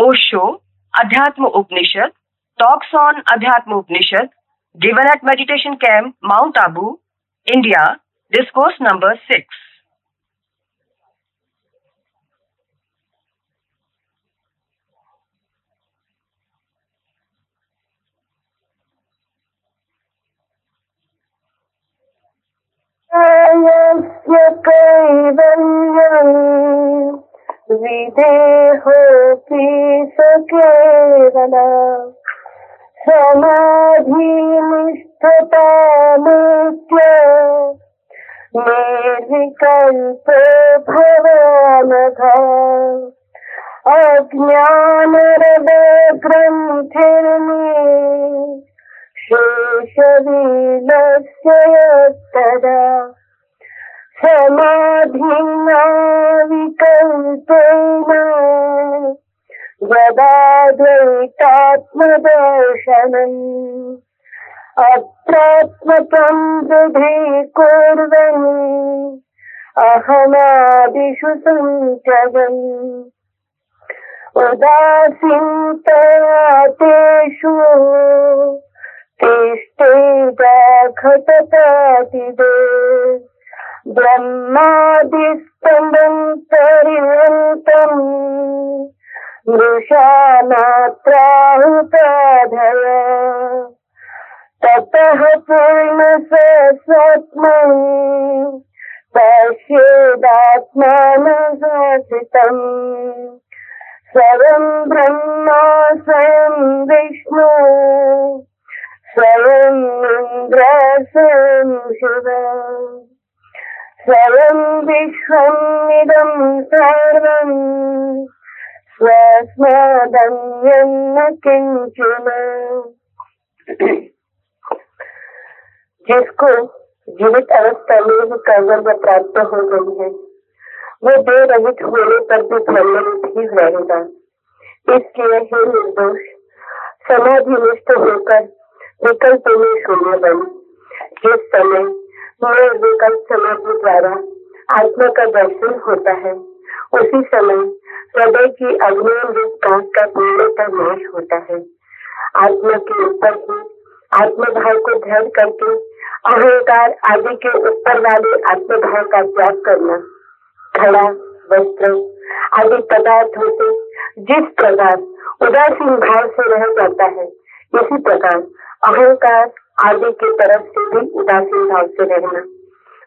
ओशो अध्यात्म Upanishad talks on Adhyatma Upanishad given at meditation camp Mount Abu India discourse number six Yes, you're विदेहोऽपि स केवल समाधिनिष्ठतामुच्य निर्विकल्प भवानघ अज्ञानरदग्रन्थिर्मे शेषविलस्य यत्तदा समाधिना विकल्पेन यदा द्वैतात्मदर्शनम् अत्रात्मकम् दृढीकुर्वन् अहमादिषु सञ्चयन् उदासीनतया तेषु तिष्ठेदाघटतातिदे ब्रह्मादिस्तम्भम् पर्यन्तम् मृषामात्राहुताधय ततः पूर्णसत्मम् पश्येदात्मानसासितम् स्वयं ब्रह्मा स्वयं विष्णु स्वयं इन्द्र स्वयं शिव। स्वयं सर्वम् न किंचन। जिसको जीवित अवस्था में ही कर्म प्राप्त हो गई है, वो बेरहित होने पर भी ब्रह्मनिष्ठ ही रहेगा। इसलिए हे निर्दोष, समाधिनिष्ठ होकर विकल्प में शून्य बन। जिस समय निर्विकल्प समाधि द्वारा आत्मा का दर्शन होता है। उसी समय हृदय की अग्नि कांच का पूर्णतः नाश होता है। आत्मा के ऊपर ही आत्मभाव को दृढ़ करके अहंकार आदि के ऊपर वाले आत्मभाव का त्याग करना खड़ा वस्त्र आदि पदार्थों से जिस प्रकार उदासीन भाव से रह जाता है, इसी प्रकार अहंकार आदि की तरफ़ से भी उदासीन भाव से रहना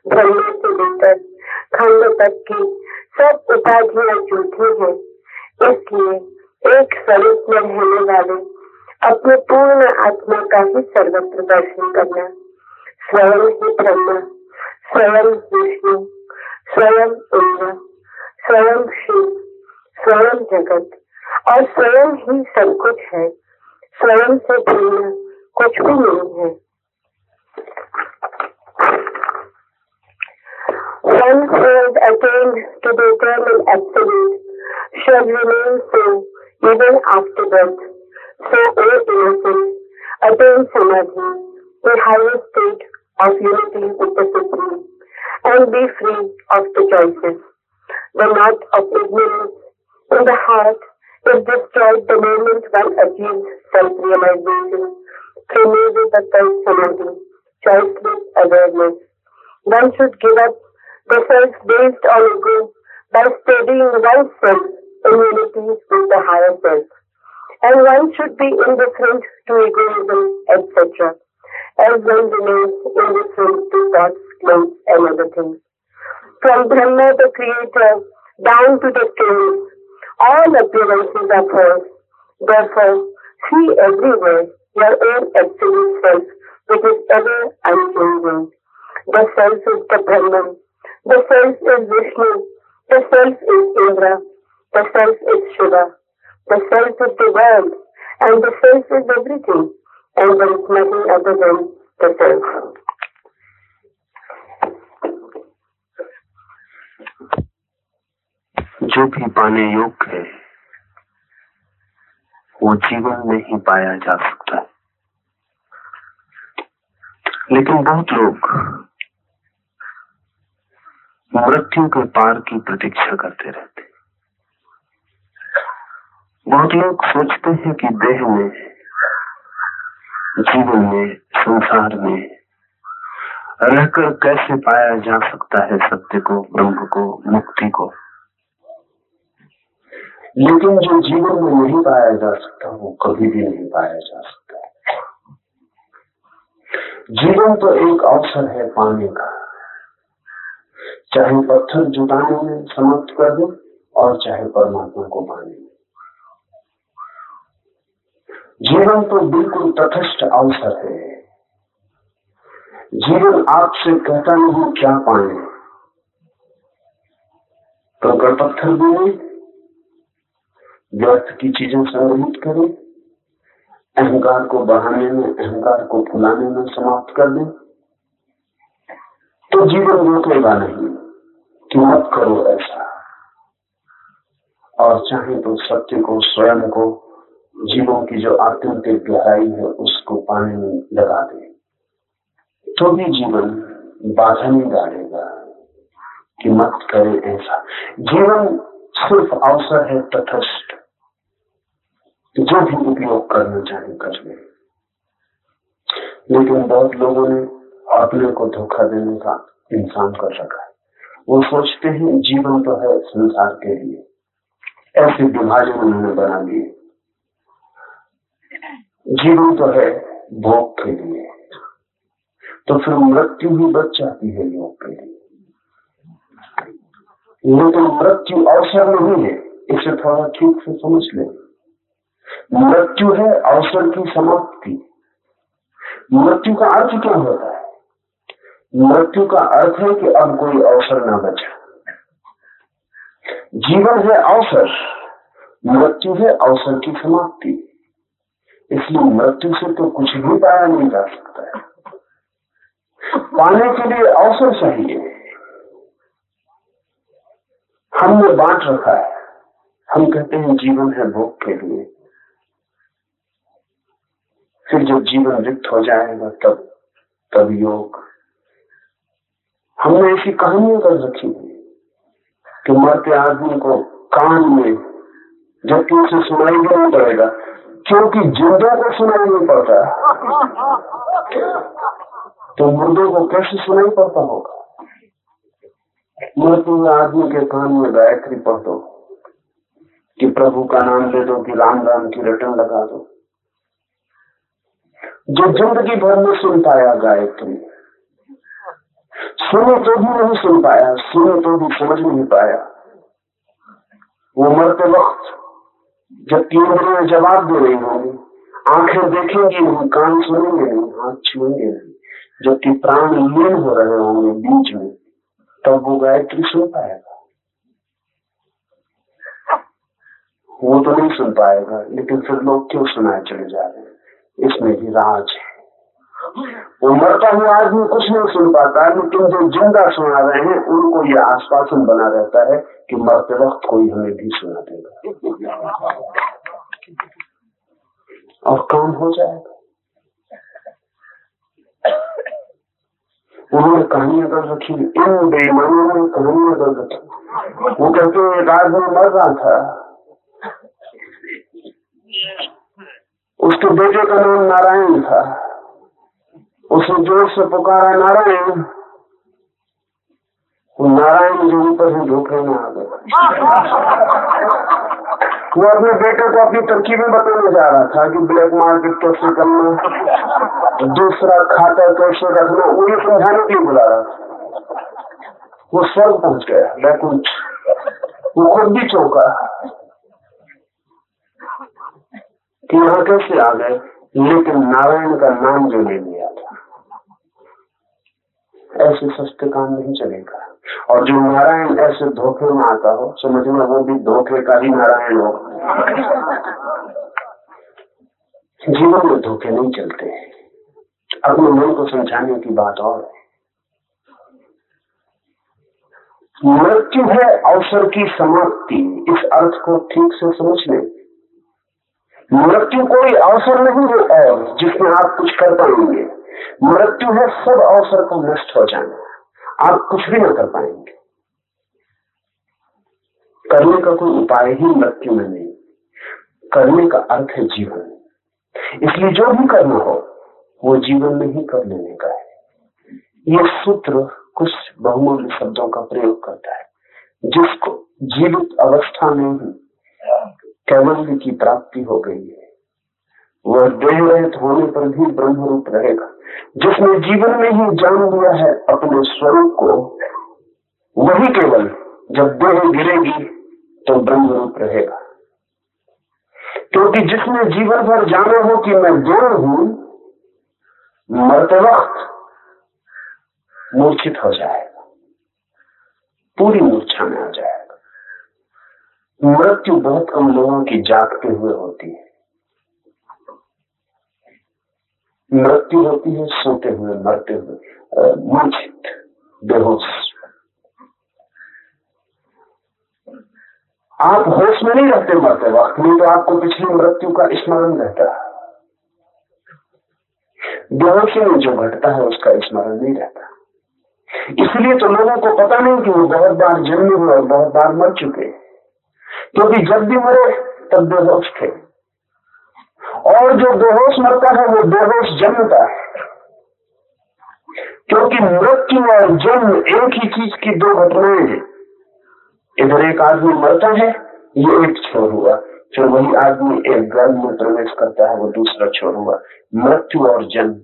ब्रह्म से लेकर खंड तक की सब उपाधियाँ झूठी है, इसलिए एक स्वरूप में रहने वाले अपने पूर्ण आत्मा का ही सर्वत्र दर्शन करना, स्वयं ही ब्रह्म, स्वयं विष्णु, स्वयं इंद्र, स्वयं शिव, स्वयं जगत, और स्वयं ही सब कुछ है, स्वयं से भिन्न कुछ भी नहीं है। One who has attained to the eternal absolute shall remain so even after death. So, O innocent, attain samadhi, the highest state of unity with the Supreme, and be free of the choices. The knot of ignorance in the heart is destroyed the moment one achieves self-realization through nirvikalpa samadhi, choiceless awareness. One should give up the self based on ego by studying oneself in unity with the higher self. And one should be indifferent to egoism, etc. As one remains indifferent to thoughts, clothes, and other things. From Brahma the Creator down to the stones, all appearances are false. Therefore, see everywhere your own absolute self, which is ever unchanging. The self is the Brahman. The self is Vishnu. The self is Indra. The self is Shiva. The self is the world. And the self is everything. And there is nothing other than the self. जो भी पाने योग्य है वो जीवन में ही पाया जा सकता है लेकिन बहुत लोग मृत्यु के पार की प्रतीक्षा करते रहते बहुत लोग सोचते हैं कि देह में, जीवन में, संसार में रहकर कैसे पाया जा सकता है सत्य को, ब्रह्म को, मुक्ति को? लेकिन जो जीवन में नहीं पाया जा सकता, वो कभी भी नहीं पाया जा सकता। जीवन तो एक अवसर है पाने का। चाहे पत्थर जुटाने में समाप्त कर दो और चाहे परमात्मा को पाने में। जीवन तो बिल्कुल तथस्थ अवसर है। जीवन आपसे कहता नहीं क्या पाए कंकड़ पत्थर नहीं व्यर्थ की चीज़ें संग्रहित करें। अहंकार को बढ़ाने में, अहंकार को फुलाने में समाप्त कर दें। तो जीवन रोकेगा नहीं, कि मत करो ऐसा। और चाहे तो सत्य को, स्वयं को, जीवों की जो आत्यंतिक गहराई है, उसको पाने में लगा दे। तो भी जीवन बाधा नहीं डालेगा, कि मत करें ऐसा। जीवन सिर्फ़ अवसर है तथस्थ जो भी उपयोग करना चाहे कर ले लेकिन बहुत लोगों ने अपने को धोखा देने का इंसान कर रखा है। वो सोचते हैं, जीवन तो है संसार के लिए। ऐसे विभाजन उन्होंने बना लिए जीवन तो है भोग के लिए। तो फिर मृत्यु ही बच जाती है योग के लिए। लेकिन मृत्यु अवसर नहीं है। इसे थोड़ा ठीक से समझ लें। मृत्यु है अवसर की समाप्ति। मृत्यु का अर्थ क्या होता है? मृत्यु का अर्थ है कि अब कोई अवसर ना बचा। जीवन है अवसर, मृत्यु है अवसर की समाप्ति। इसलिए मृत्यु से तो कुछ भी पाया नहीं जा सकता है। पाने के लिए अवसर चाहिए। हमने बांट रखा है। हम कहते हैं जीवन है भोग के लिए। फिर जब जीवन रिक्त हो जाएगा, तब तब योग। हमने ऐसी कहानियाँ कर रखी कि मरते आदमी को कान में जबकि उसे सुनाई नहीं पड़ेगा, क्योंकि जिंदों को सुनाई नहीं पड़ता। तो मुर्दों को कैसे सुनाई पड़ता होगा? मरते आदमी के कान में गायत्री पढ़ दो, कि प्रभु का नाम ले दो, कि राम राम की रटन लगा दो। जो ज़िंदगी भर में सुन पाया गायत्री सुने तो भी नहीं सुन पाया, सुने तो भी समझ नहीं पाया। वो मरते वक्त जब इंद्रियाँ जवाब दे रही होंगी, आँखें देखेंगी नहीं, कान सुनेंगे नहीं, हाथ छुएँगे नहीं, जबकि प्राण लीन हो रहे होंगे बीच में, तब वो गायत्री सुन पाएगा। वो तो नहीं सुन पाएगा, लेकिन फिर लोग क्यों सुनाए चले जा रहे इसमें भी राज है। वो मरता हुआ आदमी कुछ नहीं सुन पाता, लेकिन जो ज़िंदा सुना रहे हैं, उनको ये आश्वासन बना रहता है कि मरते वक्त कोई हमें भी सुना देगा। और काम हो जाएगा। उन्होंने कहानियाँ कर रखी, इन बेईमानों ने कहानियाँ कर रखी। वो कहते एक आदमी मर रहा था। उसके बेटे का नाम नारायण था। उसने ज़ोर से पुकारा, नारायण। नारायण जो ऊपर से धोखे में आ गए। वो अपने बेटे को अपनी तरकीबें बताने जा रहा था कि ब्लैक मार्केट कैसे करना, दूसरा खाता कैसे रखना वो ये समझाने के लिए बुला रहा था। वो स्वर्ग पहुँच गया बैकुंठ वो खुद भी चौंका। यहाँ कैसे आ गए, लेकिन नारायण का नाम जो ले लिया था, ऐसे सस्ते काम नहीं चलेगा। और जो नारायण ऐसे धोखे में आता हो समझना वो भी धोखे का ही नारायण हो। जीवन में धोखे नहीं चलते। अपने मन को समझाने की बात और है। मृत्यु है अवसर की समाप्ति, इस अर्थ को ठीक से समझ लें। मृत्यु कोई अवसर नहीं है और जिसमें आप कुछ कर पाएँगे। मृत्यु है सब अवसर का नष्ट हो जाना। आप कुछ भी ना कर पाएँगे। करने का कोई उपाय ही मृत्यु में नहीं। करने का अर्थ है जीवन। इसलिए जो भी करना हो, वो जीवन में ही कर लेने का है। ये सूत्र कुछ बहुमूल्य शब्दों का प्रयोग करता है, जिसको जीवित अवस्था में ही कैवल्य की प्राप्ति हो गई है। वह देह रहित होने पर भी ब्रह्म रूप रहेगा। जिसने जीवन में ही जान लिया है अपने स्वरूप को, वही केवल जब देह गिरेगी तो ब्रह्म रूप रहेगा। क्योंकि तो जिसने जीवन भर जाना हो कि मैं देव हूँ, मरते वक्त मूर्छित हो जाएगा। पूरी मूर्छा में आ जाएगा। मृत्यु बहुत कम लोगों की जागते हुए होती है। मृत्यु होती है, सोते हुए, मरते हुए। मूर्छित बेहोश। आप होश में नहीं रहते मरते वक्त, नहीं तो आपको पिछली मृत्यु का स्मरण रहता है। बेहोशी में जो घटता है, उसका स्मरण नहीं रहता। इसलिए तो लोगों को पता नहीं कि वो बहुत बार जन्मे हुए और बहुत बार मर चुके क्योंकि जब भी मरे, तब बेहोश थे। और जो बेहोश मरता है, वो बेहोश जन्मता है। क्योंकि मृत्यु और जन्म एक ही चीज़ की दो घटनाएँ हैं। इधर एक आदमी मरता है, ये एक छोर हुआ। फिर वही आदमी एक गर्भ में प्रवेश करता है, वो दूसरा छोर हुआ। मृत्यु और जन्म,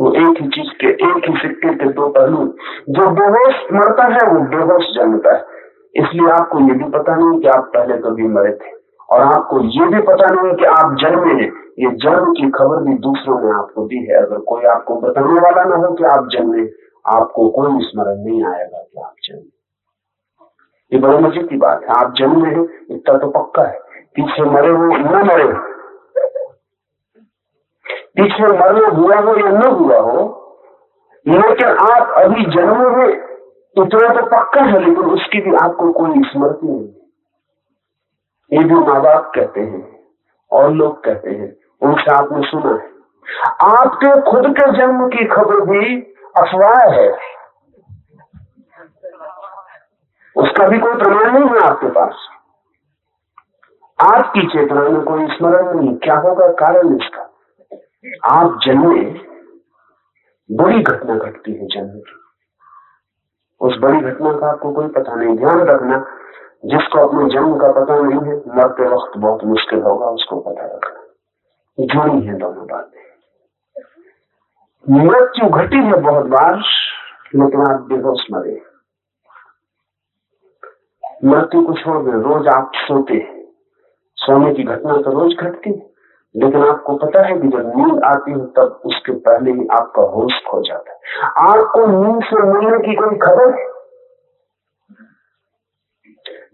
वो एक ही चीज़ के, एक ही सिक्के के दो पहलू। जो बेहोश मरता है, वो बेहोश जन्मता है। इसलिए आपको ये भी पता नहीं कि आप पहले कभी मरे थे। और आपको ये भी पता नहीं कि आप जन्मे हैं। ये जन्म की खबर भी दूसरों ने आपको दी है। अगर कोई आपको बताने वाला ना हो कि आप जन्मे, आपको कोई स्मरण नहीं आएगा कि आप जन्मे। ये बड़े मज़े की बात है। आप जन्मे हैं, इतना तो पक्का है। पीछे मरे हो न मरे हो। पीछे मरना हुआ हो या न हुआ हो, लेकिन आप अभी जन्मे हुए इतना तो पक्का है, लेकिन उसकी भी आपको कोई स्मृति नहीं ये भी माँ बाप कहते हैं, और लोग कहते हैं, उनसे आपने सुना है। आपके खुद के जन्म की खबर भी अफवाह है। उसका भी कोई प्रमाण नहीं है आपके पास। आपकी चेतना में कोई स्मरण नहीं क्या होगा कारण इसका? आप जन्मे बड़ी घटना घटती है जन्म की। उस बड़ी घटना का आपको कोई पता नहीं। ध्यान रखना, जिसको अपने जन्म का पता नहीं है, मरते वक्त बहुत मुश्किल होगा उसको पता रखना। जुड़ी है दोनों बातें। मृत्यु घटी है बहुत बार, लेकिन आप बेहोश मरे। मृत्यु को छोड़ रोज आप सोते सोने की घटना तो रोज घटती है। लेकिन आपको पता है कि जब नींद आती है, तब उसके पहले ही आपका होश खो जाता है। आपको नींद से मिलने की कोई खबर है?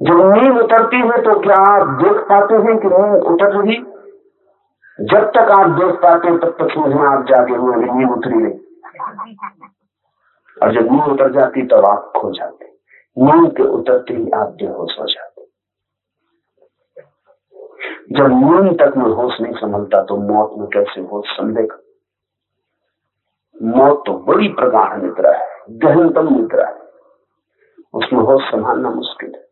जब नींद उतरती है तो क्या आप देख पाते हैं कि नींद उतर रही? जब तक आप देख पाते हैं, तब तक समझना आप जागे हुए नींद उतरी नहीं और जब नींद उतर जाती, तब आप खो जाते नींद के उतरते ही आप बेहोश हो जाते जब मन तक में होश नहीं संभलता तो मौत में कैसे होश संभलेगा? मौत तो बड़ी प्रगाढ़ निद्रा है, गहनतम निद्रा है। उसमें होश संभालना मुश्किल है।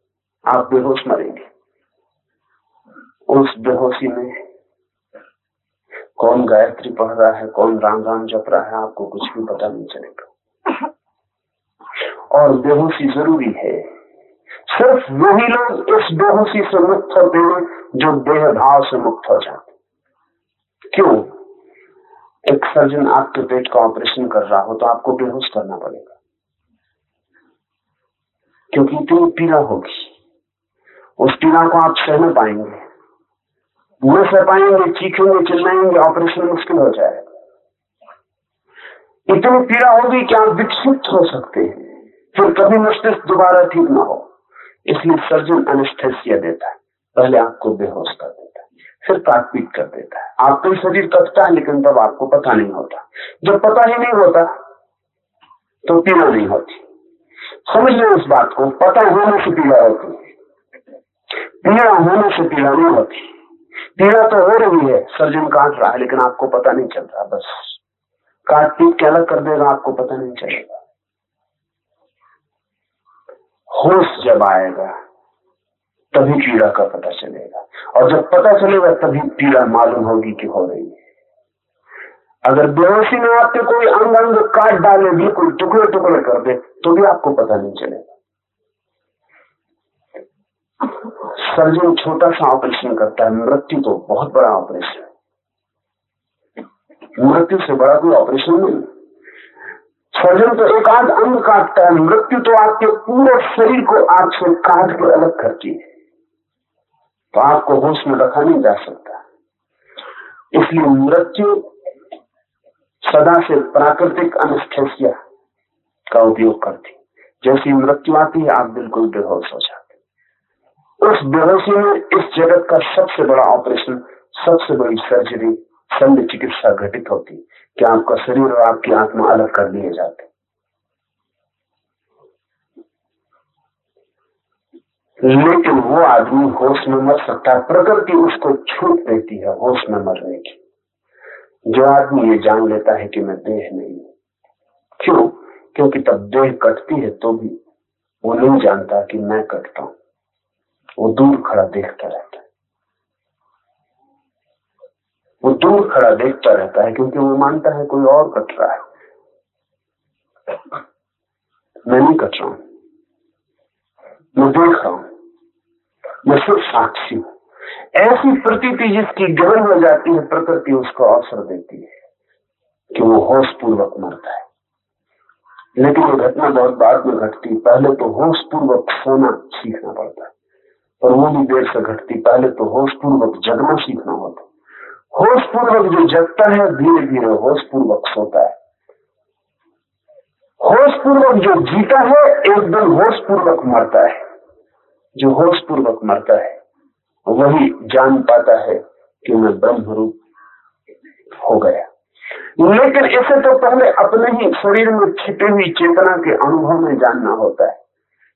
आप बेहोश मरेंगे। उस बेहोशी में कौन गायत्री पढ़ रहा है, कौन राम राम जप रहा है, आपको कुछ भी पता नहीं चलेगा। और बेहोशी ज़रूरी है सिर्फ़ वही लोग इस बेहोशी से मुक्त होते हैं जो देह भाव से मुक्त हो जाते क्यों? एक सर्जन आपके पेट का ऑपरेशन कर रहा हो तो आपको बेहोश करना पड़ेगा। क्योंकि इतनी पीड़ा होगी। उस पीड़ा को आप सह नहीं पाएँगे। न सह पाएँगे, चीखेंगे, चिल्लाएँगे ऑपरेशन मुश्किल हो जाएगा। इतनी पीड़ा होगी कि आप विकसित हो सकते हैं। फिर कभी मस्तिष्क दोबारा ठीक ना हो। इसलिए सर्जन अनिस्थेसिया देता है। पहले आपको बेहोश कर देता है, फिर काट पीट कर देता है। आपका शरीर कटता है, लेकिन तब आपको पता नहीं होता। जब पता ही नहीं होता तो पीड़ा नहीं होती। समझ लें उस बात को, पता होने से पीड़ा होती है। पीड़ा होने से पीड़ा नहीं होती। पीड़ा तो हो रही है सर्जन काट रहा है, लेकिन आपको पता नहीं चल रहा, बस। काट पीट के अलग कर देगा, आपको पता नहीं चलेगा। होश जब आएगा, तभी पीड़ा का पता चलेगा। और जब पता चलेगा, तभी पीड़ा मालूम होगी कि हो रही है। अगर बेहोशी में आपके कोई अंग अंग काट डाले बिल्कुल टुकड़े टुकड़े कर दे तो भी आपको पता नहीं चलेगा। सर्जन छोटा सा ऑपरेशन करता है। मृत्यु तो बहुत बड़ा ऑपरेशन मृत्यु से बड़ा कोई ऑपरेशन नहीं सर्जन तो एक आध अंग काटता है, मृत्यु तो आपके पूरे शरीर को आपसे काट के अलग करती है। तो आपको होश में रखा नहीं जा सकता। इसलिए मृत्यु सदा से प्राकृतिक अनस्थेसिया का उपयोग करती। जैसी मृत्यु आती है, आप बिल्कुल बेहोश हो जाते उस बेहोशी में इस जगत का सबसे बड़ा ऑपरेशन सबसे बड़ी सर्जरी शल्य चिकित्सा घटित होती, कि आपका शरीर और आपकी आत्मा अलग कर दिए जाते। लेकिन वो आदमी होश में मर सकता है, प्रकृति उसको छूट देती है, होश में मरने की। जो आदमी ये जान लेता है कि मैं देह नहीं हूँ। क्यों? क्योंकि तब देह कटती है तो भी वो नहीं जानता कि मैं कटता हूँ। वो दूर खड़ा देखता रहता है वो दूर खड़ा देखता रहता है, क्योंकि वो मानता है कोई और कट रहा है। मैं नहीं कट रहा हूँ। मैं देख रहा हूँ। मैं सिर्फ़ साक्षी हूँ। ऐसी प्रतीति जिसकी गहन हो जाती है, प्रकृति उसको अवसर देती है कि वो होश पूर्वक मरता है। लेकिन वो घटना बहुत बाद में घटती, पहले तो होश पूर्वक सोना सीखना पड़ता है। और वो भी देर से घटती, पहले तो होश पूर्वक जगना सीखना होता होश पूर्वक जो जगता है धीरे धीरे होश पूर्वक सोता है। होश पूर्वक जो जीता है, एकदम होश पूर्वक मरता है। जो होश पूर्वक मरता है, वही जान पाता है कि मैं ब्रह्म रूप हो गया। लेकिन इसे तो पहले अपने ही शरीर में छिपी हुई चेतना के अनुभव में जानना होता है।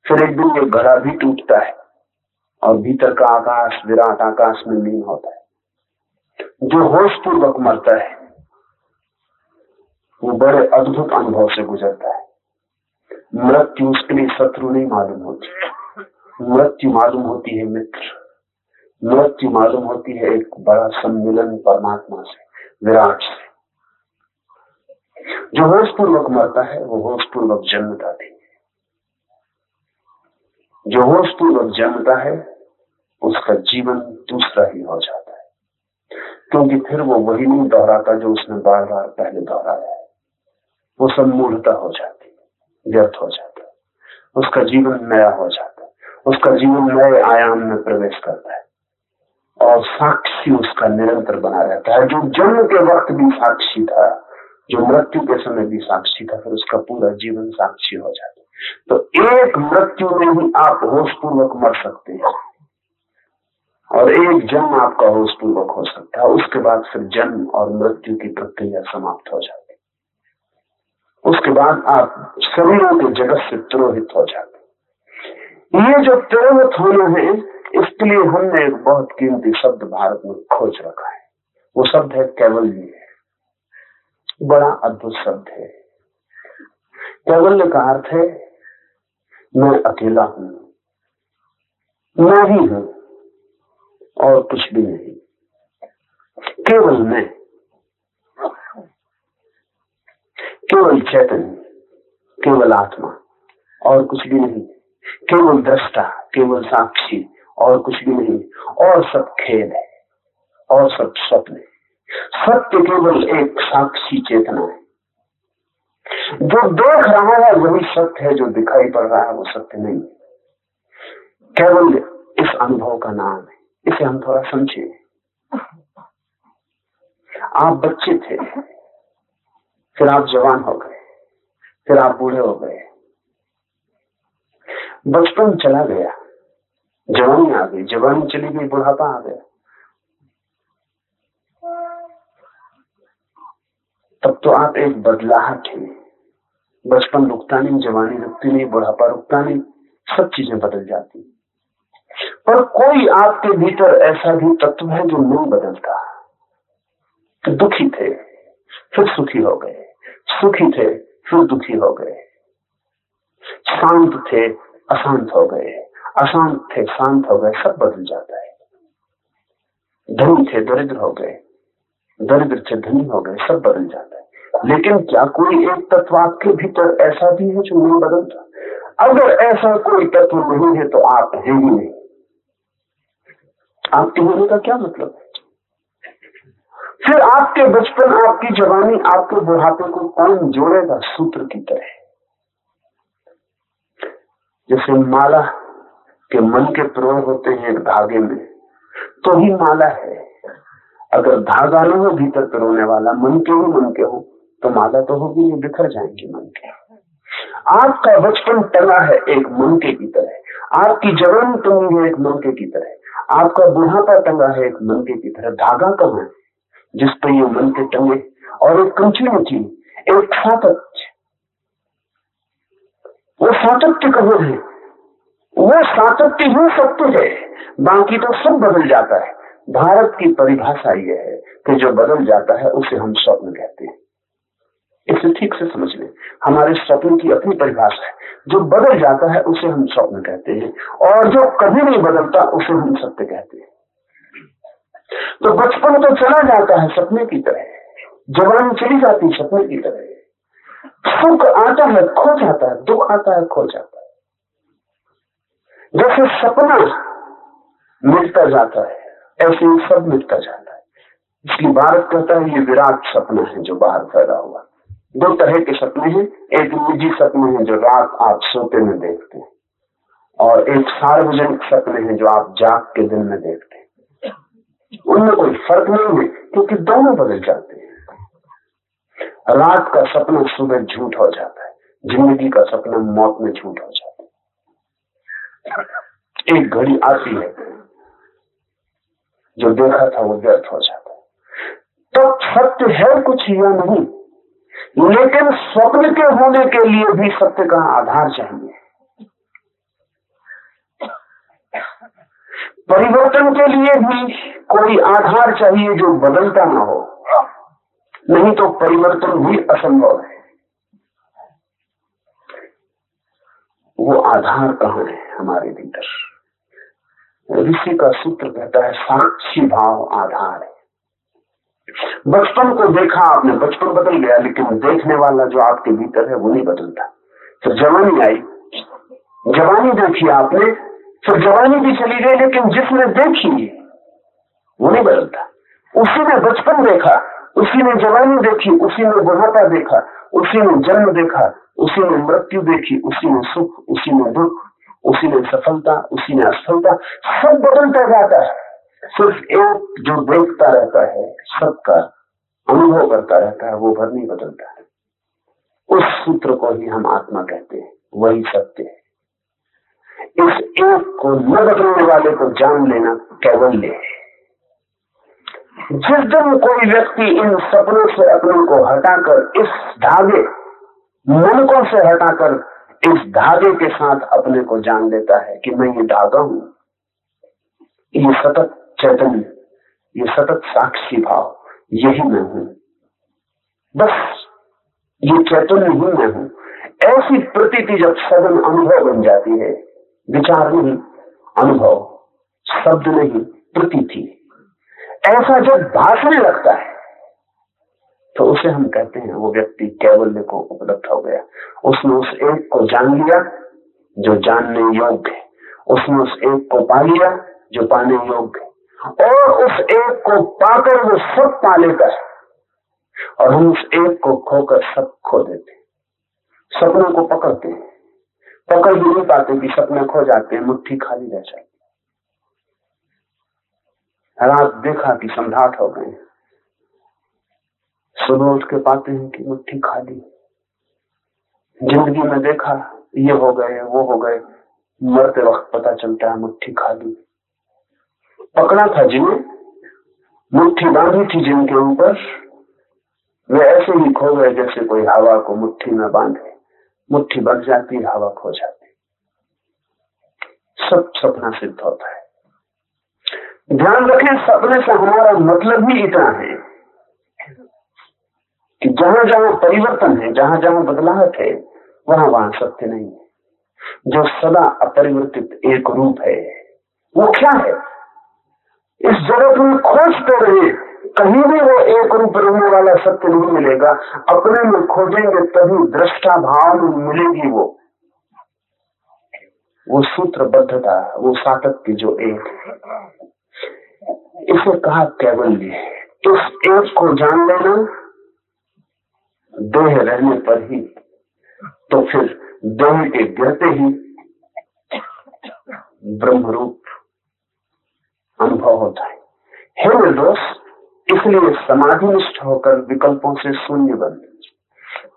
फिर एक दिन ये घड़ा भी टूटता है और भीतर का आकाश, विराट आकाश में लीन होता है। जो होश पूर्वक मरता है, वो बड़े अद्भुत अनुभव से गुजरता है। मृत्यु उसके लिए शत्रु नहीं मालूम होती। मृत्यु मालूम होती है मित्र। मृत्यु मालूम होती है एक बड़ा सम्मिलन परमात्मा से, विराट से। जो होश पूर्वक मरता है, वो होश पूर्वक जन्मता थी। जो होश पूर्वक जन्मता है, उसका जीवन दूसरा ही हो जाता है। क्योंकि फिर वो वही नहीं दोहराता जो उसने बार बार पहले दोहराया है। वो सब मूढ़ता हो जाती व्यर्थ हो जाता है। उसका जीवन नया हो जाता है। उसका जीवन नए आयाम में प्रवेश करता है। और साक्षी उसका निरंतर बना रहता है। जो जन्म के वक्त भी साक्षी था, जो मृत्यु के समय भी साक्षी था, फिर उसका पूरा जीवन साक्षी हो जाता है। तो एक मृत्यु में ही आप होश पूर्वक मर सकते हैं। और एक जन्म आपका होश पूर्वक हो सकता है, उसके बाद फिर जन्म और मृत्यु की प्रक्रिया समाप्त हो जाती उसके बाद आप शरीरों के जगत से तिरोहित हो जाते ये जो तिरोहित होना है, इसके लिए हमने एक बहुत कीमती शब्द भारत में खोज रखा है। वो शब्द है कैवल्य। बड़ा अद्भुत शब्द है। कैवल्य का अर्थ है, मैं अकेला हूँ। मैं ही हूँ। और कुछ भी नहीं। केवल मैं। केवल चैतन्य केवल आत्मा और कुछ भी नहीं। केवल दृष्टा, केवल साक्षी और कुछ भी नहीं। और सब खेल है, और सब स्वप्न है। सत्य केवल एक साक्षी चेतना है। जो देख रहा है, वही सत्य है। जो दिखाई पड़ रहा है, वो सत्य नहीं केवल इस अनुभव का नाम है। इसे हम थोड़ा समझे। आप बच्चे थे, फिर आप जवान हो गए, फिर आप बूढ़े हो गए। बचपन चला गया, जवानी आ गई, जवानी चली गई, बुढ़ापा आ गया। तब तो आप एक बदलाहट है बचपन रुकता नहीं, जवानी रुकती नहीं, बुढ़ापा रुकता नहीं, सब चीज़ें बदल जाती। पर कोई आपके भीतर ऐसा भी तत्व है जो नहीं बदलता? तो दुखी थे, फिर सुखी हो गए। सुखी थे, फिर दुखी हो गए। शांत थे, अशांत हो गए। अशांत थे, शांत हो गए, सब बदल जाता है। धनी थे, दरिद्र हो गए। दरिद्र थे, धनी हो गए, सब बदल जाता है। लेकिन क्या कोई एक तत्व आपके भीतर ऐसा भी है जो नहीं बदलता? अगर ऐसा कोई तत्व नहीं है तो आप हैं ही नहीं। आपके होने का क्या मतलब? फिर आपके बचपन, आपकी जवानी आपके बुढ़ापे को कौन जोड़ेगा सूत्र की तरह? जैसे माला के मन के प्रयोग होते हैं धागे में तो ही माला है। अगर धागा न हो, भीतर पिरोने वाला मन के ही मन के हो तो माला तो होगी नहीं, बिखर जाएँगे मन के। आपका बचपन टला है एक मन के तरह आपकी जवानी टंगी है एक मन के की तरह आपका बुढ़ापा टंगा है एक मन के तरह, धागा कहाँ है, जिस पर ये के टंगे। और एक कंटिन्यूटी एक सातत्य वो सातत्य कहाँ है। वो सातत्य ही सत्य है। बाकी तो सब बदल जाता है। भारत की परिभाषा यह है कि जो बदल जाता है, उसे हम स्वप्न कहते हैं। इसे ठीक से समझ लें। हमारे स्वप्न की अपनी परिभाषा है। जो बदल जाता है, उसे हम स्वप्न कहते हैं। और जो कभी नहीं बदलता, उसे हम सत्य कहते हैं। तो बचपन तो चला जाता है सपने की तरह। जवान चली जाती है सपने की तरह। सुख आता है, खो जाता है, दुख आता है, खो जाता है। जैसे सपना मिटता जाता है, ऐसे ही सब मिटता जाता है। इसलिए भारत कहता है, ये विराट सपना है जो बाहर पैदा हुआ दो तरह के सपने हैं। एक निजी सपने हैं जो रात आप सोते में देखते हैं और एक सार्वजनिक सपने हैं जो आप जाग के दिन में देखते हैं। उनमें कोई फ़र्क नहीं है, क्योंकि दोनों बदल जाते हैं। रात का सपना सुबह झूठ हो जाता है, ज़िंदगी का सपना मौत में झूठ हो जाता है। एक घड़ी आती है, जो देखा था वो व्यर्थ हो जाता है। तो सत्य है कुछ या नहीं? लेकिन स्वप्न के होने के लिए भी सत्य का आधार चाहिए। परिवर्तन के लिए भी कोई आधार चाहिए जो बदलता ना हो। नहीं तो परिवर्तन भी असंभव है। वो आधार कहाँ है हमारे भीतर? ऋषि का सूत्र कहता है, साक्षी भाव आधार है। बचपन को देखा आपने, बचपन बदल गया, लेकिन देखने वाला जो आपके भीतर है, वो नहीं बदलता। फिर जवानी आई। जवानी देखी आपने, फिर जवानी भी चली गई, लेकिन जिसने देखी, वो नहीं बदलता। उसी ने बचपन देखा, उसी ने जवानी देखी, उसी ने बुढ़ापा देखा, उसी ने जन्म देखा, उसी ने मृत्यु देखी, उसी ने सुख, उसी ने दुख, उसी में सफलता, उसी में असफलता। सब बदलता जाता है। सिर्फ़ एक जो देखता रहता है, सबका अनुभव करता रहता है, वो भर नहीं बदलता उस सूत्र को ही हम आत्मा कहते हैं, वही सत्य है। इस एक को न बदलने वाले को जान लेना कैवल्य है। जिस दिन कोई व्यक्ति इन सपनों से अपने को हटाकर, इस धागे मनकों से हटाकर, इस धागे के साथ अपने को जान लेता है कि मैं ये धागा हूँ। ये सतत चैतन्य ये सतत साक्षी भाव। यही मैं हूँ। बस, ये चैतन्य ही मैं हूँ। ऐसी प्रतीति जब सदन अनुभव बन जाती है, विचार नहीं, अनुभव, शब्द नहीं, प्रतीति। ऐसा जब भाषण लगता है तो उसे हम कहते हैं, वो व्यक्ति कैवल्य को उपलब्ध हो गया। उसने उस एक को जान लिया, जो जानने योग्य उसने उस एक को पा लिया, जो पाने योग्य और उस एक को पाकर वो सब पा लेता है और हम उस एक को खोकर सब खो देते सपनों को पकड़ते हैं। पकड़ भी नहीं पाते कि सपने खो जाते हैं, मुट्ठी खाली रह जाती रात देखा कि सम्राट हो गए। सुबह उठ के पाते हैं कि मुट्ठी खाली ज़िंदगी में देखा, ये हो गए, वो हो गए। मरते वक्त पता चलता है मुट्ठी खाली पकड़ा था जिन्हें। मुट्ठी बांधी थी जिनके ऊपर। वे ऐसे ही खो गए जैसे कोई हवा को मुट्ठी में बांधे। मुट्ठी बन जाती, हवा खो जाती। सब सपना सिद्ध होता है। ध्यान रखें, सपने से हमारा मतलब ही इतना है कि जहाँ जहाँ परिवर्तन है, जहाँ जहाँ बदलाव है, वहाँ वहाँ सत्य नहीं है। जो सदा अपरिवर्तित एक रूप है, वो क्या है? इस जगत में खोजते रहे कहीं भी वो एक रूप रहने वाला सत्य नहीं मिलेगा। अपने में खोजेंगे तभी दृष्टा भाव में मिलेगी वो। वो सूत्रबद्धता, वो सातत्य जो एक इसे कहा कैवल्य इस एक को जान लेना, देह रहने पर ही तो फिर देह के गिरते ही ब्रह्म रूप अनुभव होता है। हे निर्दोष इसलिए समाधिनिष्ठ होकर विकल्पों से शून्य बन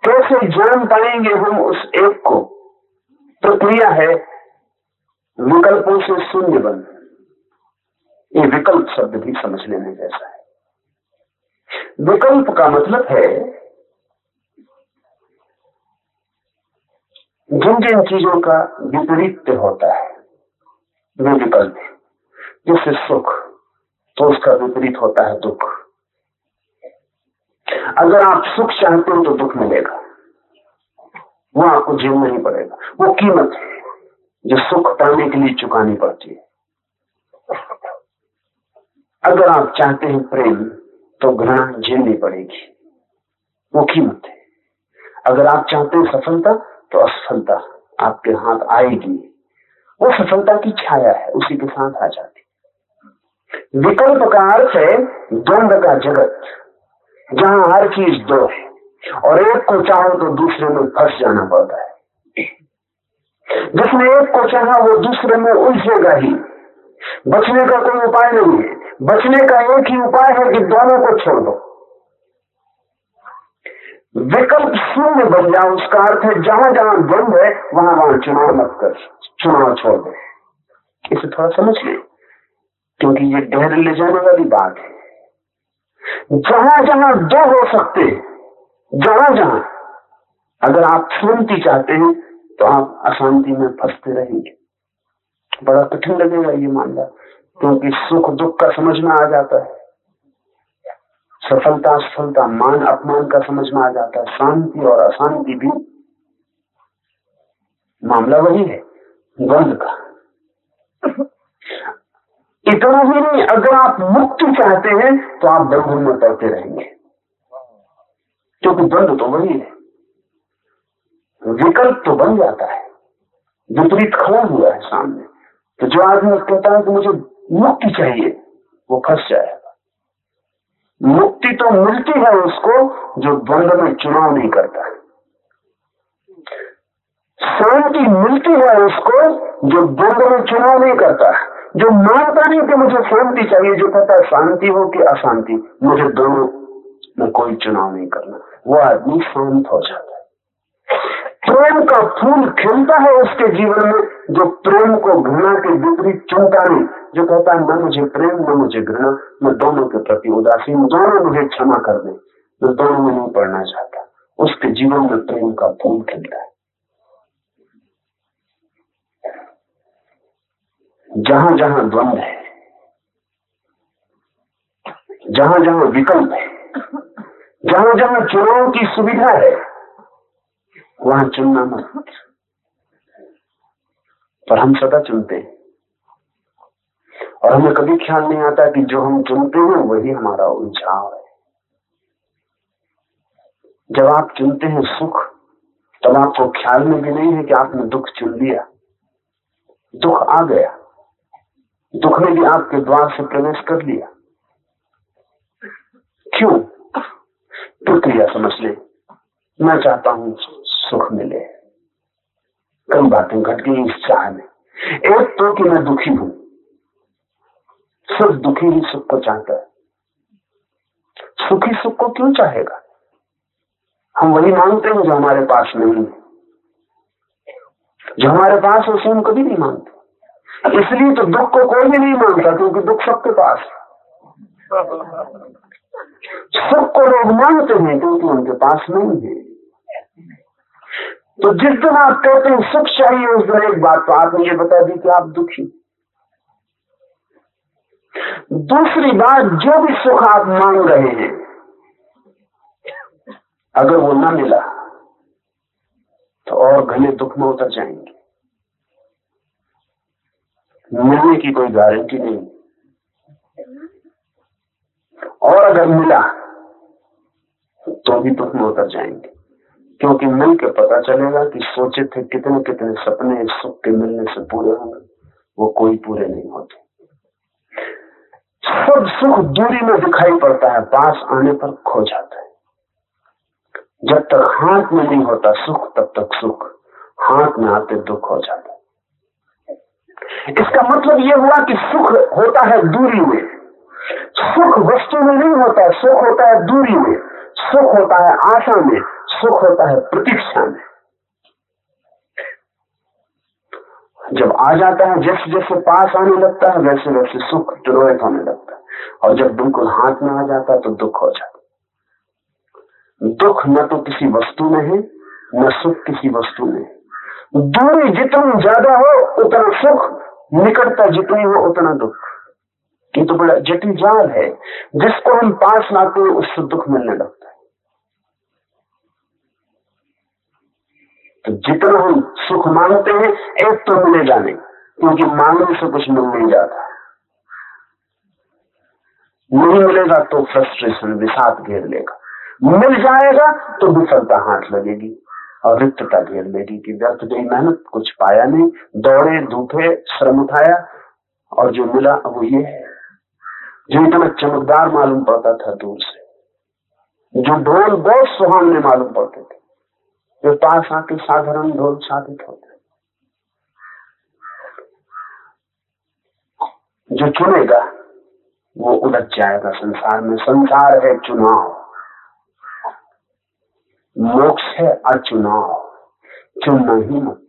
कैसे जान पाएँगे हम उस एक को? प्रक्रिया है, विकल्पों से शून्य बन। ये विकल्प शब्द भी समझ लेने जैसा है। विकल्प का मतलब है, जिन जिन चीज़ों का विपरीत होता है, वे विकल्प जैसे सुख तो उसका विपरीत होता है दुख। अगर आप सुख चाहते हो तो दुख मिलेगा। वो आपको झेलना ही पड़ेगा। वो कीमत है, जो सुख पाने के लिए चुकानी पड़ती है। अगर आप चाहते हैं प्रेम तो घृणा झेलनी पड़ेगी। वो कीमत है। अगर आप चाहते हैं सफलता तो असफलता आपके हाथ आएगी। वो सफलता की छाया है, उसी के साथ आ जाती विकल्प का अर्थ है द्वंद का जगत, जहाँ हर चीज़ दो है, और एक को चाहो तो दूसरे में फंस जाना पड़ता है। जिसने एक को चाहा, वो दूसरे में उलझेगा ही। बचने का कोई उपाय नहीं है। बचने का एक ही उपाय है कि दोनों को छोड़ दो। विकल्प शून्य बन जाए उसका अर्थ है जहाँ जहाँ द्वंद है, वहाँ वहाँ चुनाव मत कर, चुनाव छोड़ दो। इसे थोड़ा समझ ले। क्योंकि ये गहरे ले जाने वाली बात है। जहाँ जहाँ दो हो सकते, जहाँ जहाँ, अगर आप शांति चाहते हैं तो आप अशांति में फंसते रहेंगे। बड़ा कठिन लगेगा ये मामला, क्योंकि सुख दुख का समझ में आ जाता है। सफलता असफलता मान अपमान का समझ में आ जाता है। शांति और अशांति भी। मामला वही है द्वंद का। इतना ही नहीं, अगर आप मुक्ति चाहते हैं तो आप बंधन में पड़ते रहेंगे। क्योंकि द्वंद तो वही है। विकल्प तो बन जाता है। विपरीत खड़ा हुआ है सामने। तो जो आदमी कहता है कि मुझे मुक्ति चाहिए, वो फंस जाएगा। मुक्ति तो मिलती है उसको जो द्वंद में चुनाव नहीं करता शांति मिलती है उसको जो द्वंद में चुनाव नहीं करता जो मानता नहीं कि मुझे शांति चाहिए, जो कहता है शांति हो कि अशांति, मुझे दोनों में कोई चुनाव नहीं करना। वो आदमी शांत हो जाता है। प्रेम का फूल खिलता है उसके जीवन में, जो प्रेम को घृणा के विपरीत चुनता नहीं। जो कहता है, न मुझे प्रेम, न मुझे घृणा, मैं दोनों के प्रति उदासीन, दोनों मुझे क्षमा कर दे। मैं दोनों में नहीं पढ़ना चाहता। उसके जीवन में प्रेम का फूल खिलता है। जहाँ जहाँ द्वंद है, जहाँ जहाँ विकल्प है, जहाँ जहाँ चुनाव की सुविधा है, वहाँ चुनना मत। पर हम सदा चुनते हैं। और हमें कभी ख्याल नहीं आता कि जो हम चुनते हैं, वही हमारा उलझाव है। जब आप चुनते हैं सुख, तब आपको ख्याल में भी नहीं है कि आपने दुख चुन लिया। दुख आ गया। दुख ने भी आपके द्वार से प्रवेश कर लिया। क्यों? प्रक्रिया समझ ले मैं चाहता हूँ सुख मिले। कई बातें घट गई इस चाह में। एक तो कि मैं दुखी हूँ। सिर्फ़ दुखी ही सुख को चाहता है। सुखी सुख को क्यों चाहेगा? हम वही मांगते हैं जो हमारे पास नहीं है। जो हमारे पास है, उसे हम कभी नहीं मांगते। इसलिए तो दुख को कोई भी नहीं माँगता क्योंकि दुख सबके पास सुख को लोग मांगते हैं, क्योंकि उनके पास नहीं है। तो जिस दिन आप कहते हैं, सुख चाहिए, उस दिन एक बात तो आपने ये बता दी कि आप दुखी दूसरी बात, जो भी सुख आप मांग रहे हैं, अगर वो ना मिला तो और घने दुख में उतर जाएँगे। मिलने की कोई गारंटी नहीं। और अगर मिला तो भी दुख में उतर जाएँगे। क्योंकि मिल के पता चलेगा कि सोचे थे कितने कितने सपने सुख के मिलने से पूरे होंगे। वो कोई पूरे नहीं होते। सब सुख दूरी में दिखाई पड़ता है, पास आने पर खो जाता है। जब तक हाथ में नहीं होता सुख, तब तक सुख, हाथ में आते दुख हो जाता है। इसका मतलब यह हुआ कि सुख होता है दूरी में सुख वस्तु में नहीं होता है, सुख होता है दूरी में सुख होता है आशा में, सुख होता है प्रतीक्षा में। जब आ जाता है, जैसे जैसे पास आने लगता है, वैसे वैसे सुख द्रोहित होने लगता है। और जब बिल्कुल हाथ में आ जाता है तो दुख हो जाता दुख न तो किसी वस्तु में है, न सुख किसी वस्तु में दूरी जितनी ज़्यादा हो, उतना सुख, निकटता जितनी हो, उतना दुख। ये तो बड़ा जटिल जाल है। जिसको हम पास लाते हैं उससे दुख मिलने लगता है। तो जितना हम सुख मांगते हैं, एक तो मिलेगा नहीं क्योंकि मांगने से कुछ मिल नहीं जाता। नहीं मिलेगा तो फ्रस्ट्रेशन विषाद घेर लेगा। मिल जाएगा तो विफलता हाथ लगेगी। और रिक्तता घेर लेगी कि व्यर्थ गई मेहनत, कुछ पाया नहीं। दौड़े, धूपे, श्रम उठाया और जो मिला वो ये। जो इतना चमकदार मालूम पड़ता था दूर से, जो ढोल बहुत सुहावने मालूम पड़ते थे, जो पास आके साधारण ढोल साबित होते जो चुनेगा, वो उलझ जाएगा संसार में। संसार है चुनाव। मोक्ष है अचुनाव चुनना ही मत?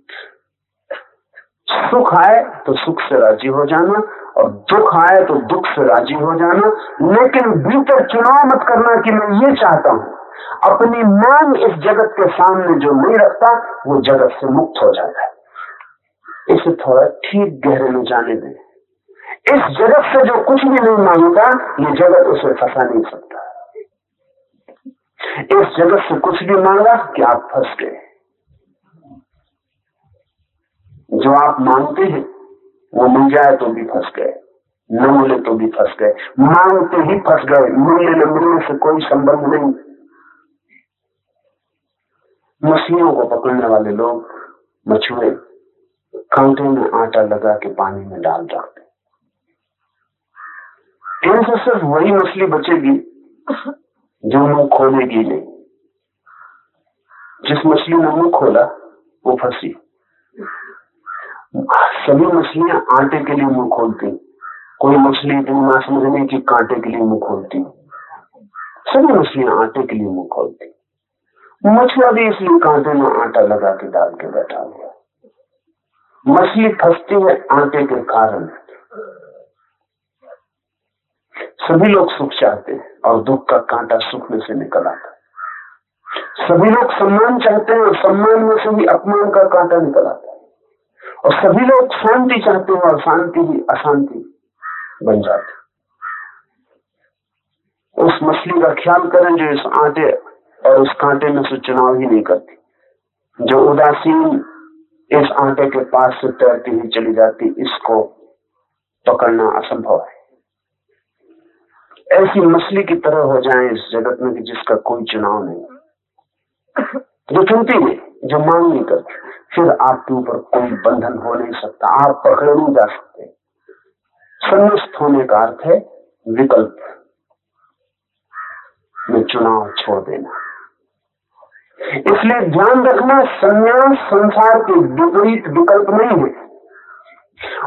सुख आए तो सुख से राज़ी हो जाना और दुख आए तो दुख से राज़ी हो जाना। लेकिन भीतर चुनाव मत करना कि मैं ये चाहता हूँ, अपनी मांग इस जगत के सामने जो नहीं रखता, वो जगत से मुक्त हो जाता है। इसे थोड़ा ठीक गहरे में जाने दें। इस जगत से जो कुछ भी नहीं माँगता, ये जगत उसे फंसा नहीं सकता। इस जगत से कुछ भी मांगा कि आप फंस गए। जो आप मांगते हैं, वो मिल जाए तो भी फंस गए, न मिले तो भी फंस गए। मांगते ही फंस गए, मिलने न मिलने से कोई संबंध नहीं। मछलियों को पकड़ने वाले लोग मछुए कांटे में आटा लगा के पानी में डाल रखते इनसे सिर्फ़ वही मछली बचेगी जो मुँह खोलेगी नहीं जिस मछली ने मुँह खोला, वो फंसी। सभी मछलियाँ आटे के लिए मुँह खोलती। कोई मछली इतनी ना समझने की कांटे के लिए मुँह खोलती। सभी मछलियाँ आटे के लिए मुँह खोलती। मछुआ भी इसलिए कांटे में आटा लगा के डाल के बैठा हुआ। मछली फंसती है आटे के कारण। सभी लोग सुख चाहते हैं और दुख का कांटा सुख में से निकल आता सभी लोग सम्मान चाहते हैं और सम्मान में से भी अपमान का कांटा निकल आता है और सभी लोग शांति चाहते हैं और शांति भी अशांति बन जाती उस मछली का ख्याल करें जो इस आटे और उस कांटे में से चुनाव ही नहीं करती। जो उदासीन इस आटे के पास से तैरती हुई चली जाती, इसको पकड़ना असंभव है। ऐसी मछली की तरह हो जाए इस जगत में कि जिसका कोई चुनाव नहीं जो चुनती नहीं जो मांग नहीं करती, फिर आपके ऊपर कोई बंधन हो नहीं सकता, आप पकड़े नहीं जा सकते। संन्यास्त होने का अर्थ है विकल्प। में चुनाव छोड़ देना। इसलिए ध्यान रखना, संन्यास संसार के विपरीत विकल्प नहीं है।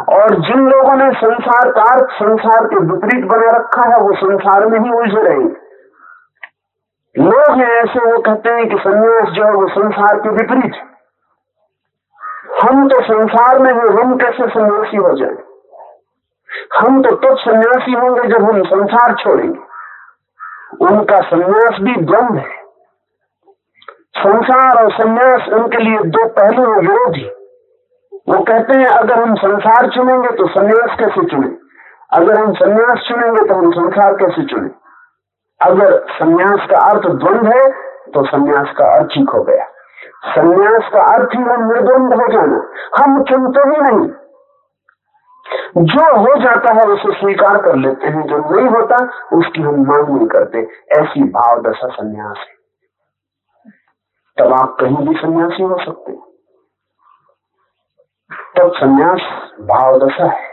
और जिन लोगों ने संसार का अर्थ संसार के विपरीत बना रखा है, वो संसार में ही उलझे रहेंगे। लोग हैं ऐसे, वो कहते हैं कि संन्यास जो है, वो संसार के विपरीत हम तो संसार में हैं, हम कैसे सन्यासी हो जाए? हम तो तब सन्यासी होंगे जब हम संसार छोड़ेंगे। उनका सन्यास भी द्वंद है। संसार और संन्यास उनके लिए दो पहलू विरोधी। वो कहते हैं, अगर हम संसार चुनेंगे तो संन्यास कैसे चुने? अगर हम संन्यास चुनेंगे तो हम संसार कैसे चुने? अगर संन्यास का अर्थ द्वंद है तो संन्यास का अर्थ ठीक हो गया। संन्यास का अर्थ ही हम निर्द्वंद हो जाना। हम चुनते ही नहीं। जो हो जाता है, उसे स्वीकार कर लेते हैं। जो नहीं होता, उसकी हम मांग नहीं करते। ऐसी भाव दशा संन्यास है। तब आप कहीं भी सन्यासी हो सकते तब संन्यास भाव दशा है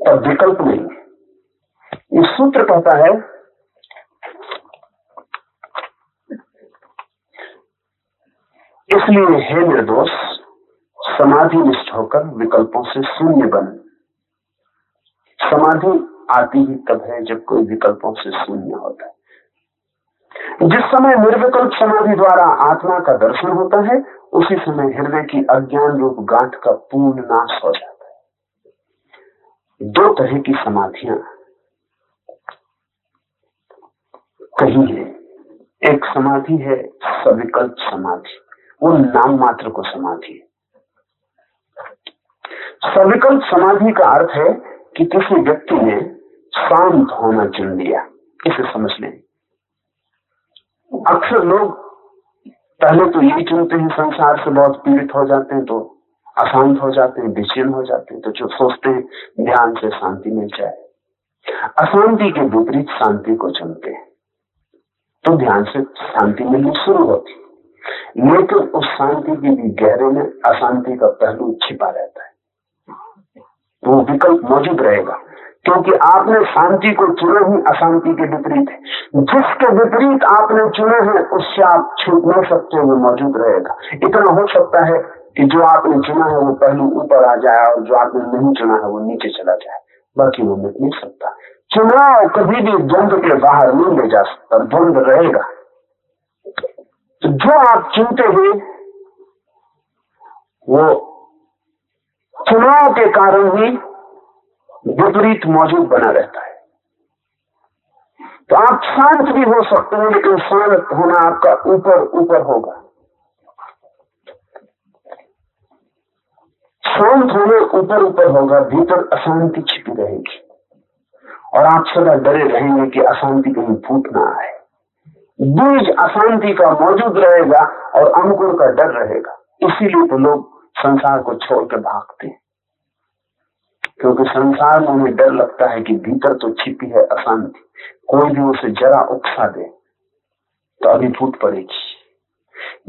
तब विकल्प नहीं। इस सूत्र कहता है, इसलिए हे निर्दोष समाधि निष्ठ होकर विकल्पों से शून्य बन। समाधि आती ही तब है जब कोई विकल्पों से शून्य होता है। जिस समय निर्विकल्प समाधि द्वारा आत्मा का दर्शन होता है उसी समय हृदय की अज्ञान रूप गांठ का पूर्ण नाश हो जाता है। दो तरह की समाधियाँ कही है। एक समाधि है सविकल्प समाधि, वो नाम मात्र को समाधि है। सविकल्प समाधि का अर्थ है कि किसी व्यक्ति ने शांत होना चुन लिया, इसे समझ लें। अक्सर लोग पहले तो यही चुनते हैं, संसार से बहुत पीड़ित हो जाते हैं तो अशांत हो जाते हैं बेचैन हो जाते हैं तो जो सोचते हैं, ध्यान से शांति मिल जाए। अशांति के विपरीत शांति को चुनते हैं। तो ध्यान से शांति मिलनी शुरू होती लेकिन उस शांति के भी गहरे में अशांति का पहलू छिपा रहता है। वो विकल्प मौजूद रहेगा। क्योंकि आपने शांति को चुने ही अशांति के विपरीत है। जिसके विपरीत आपने चुने हैं, उससे आप छूट नहीं सकते, वो मौजूद रहेगा। इतना हो सकता है कि जो आपने चुना है, वो पहलू ऊपर आ जाए और जो आपने नहीं चुना है, वो नीचे चला जाए। बाकी वो मिट नहीं सकता। चुनाव कभी भी द्वंद के बाहर नहीं ले जा सकता, द्वंद रहेगा। तो जो आप चुनते हैं, वो चुनाव के कारण ही विपरीत मौजूद बना रहता है। तो आप शांत भी हो सकते हैं, लेकिन शांत होना आपका ऊपर ऊपर होगा। शांत होना ऊपर ऊपर होगा, भीतर अशांति छिपी रहेगी। और आप सदा डरे रहेंगे कि अशांति कहीं फूट ना आए। बीज अशांति का मौजूद रहेगा और अंकुर का डर रहेगा। इसीलिए तो लोग संसार को छोड़ के भागते हैं। क्योंकि संसार में उन्हें डर लगता है कि भीतर तो छिपी है अशांति। कोई भी उसे जरा उकसा दे तो अभी फूट पड़ेगी।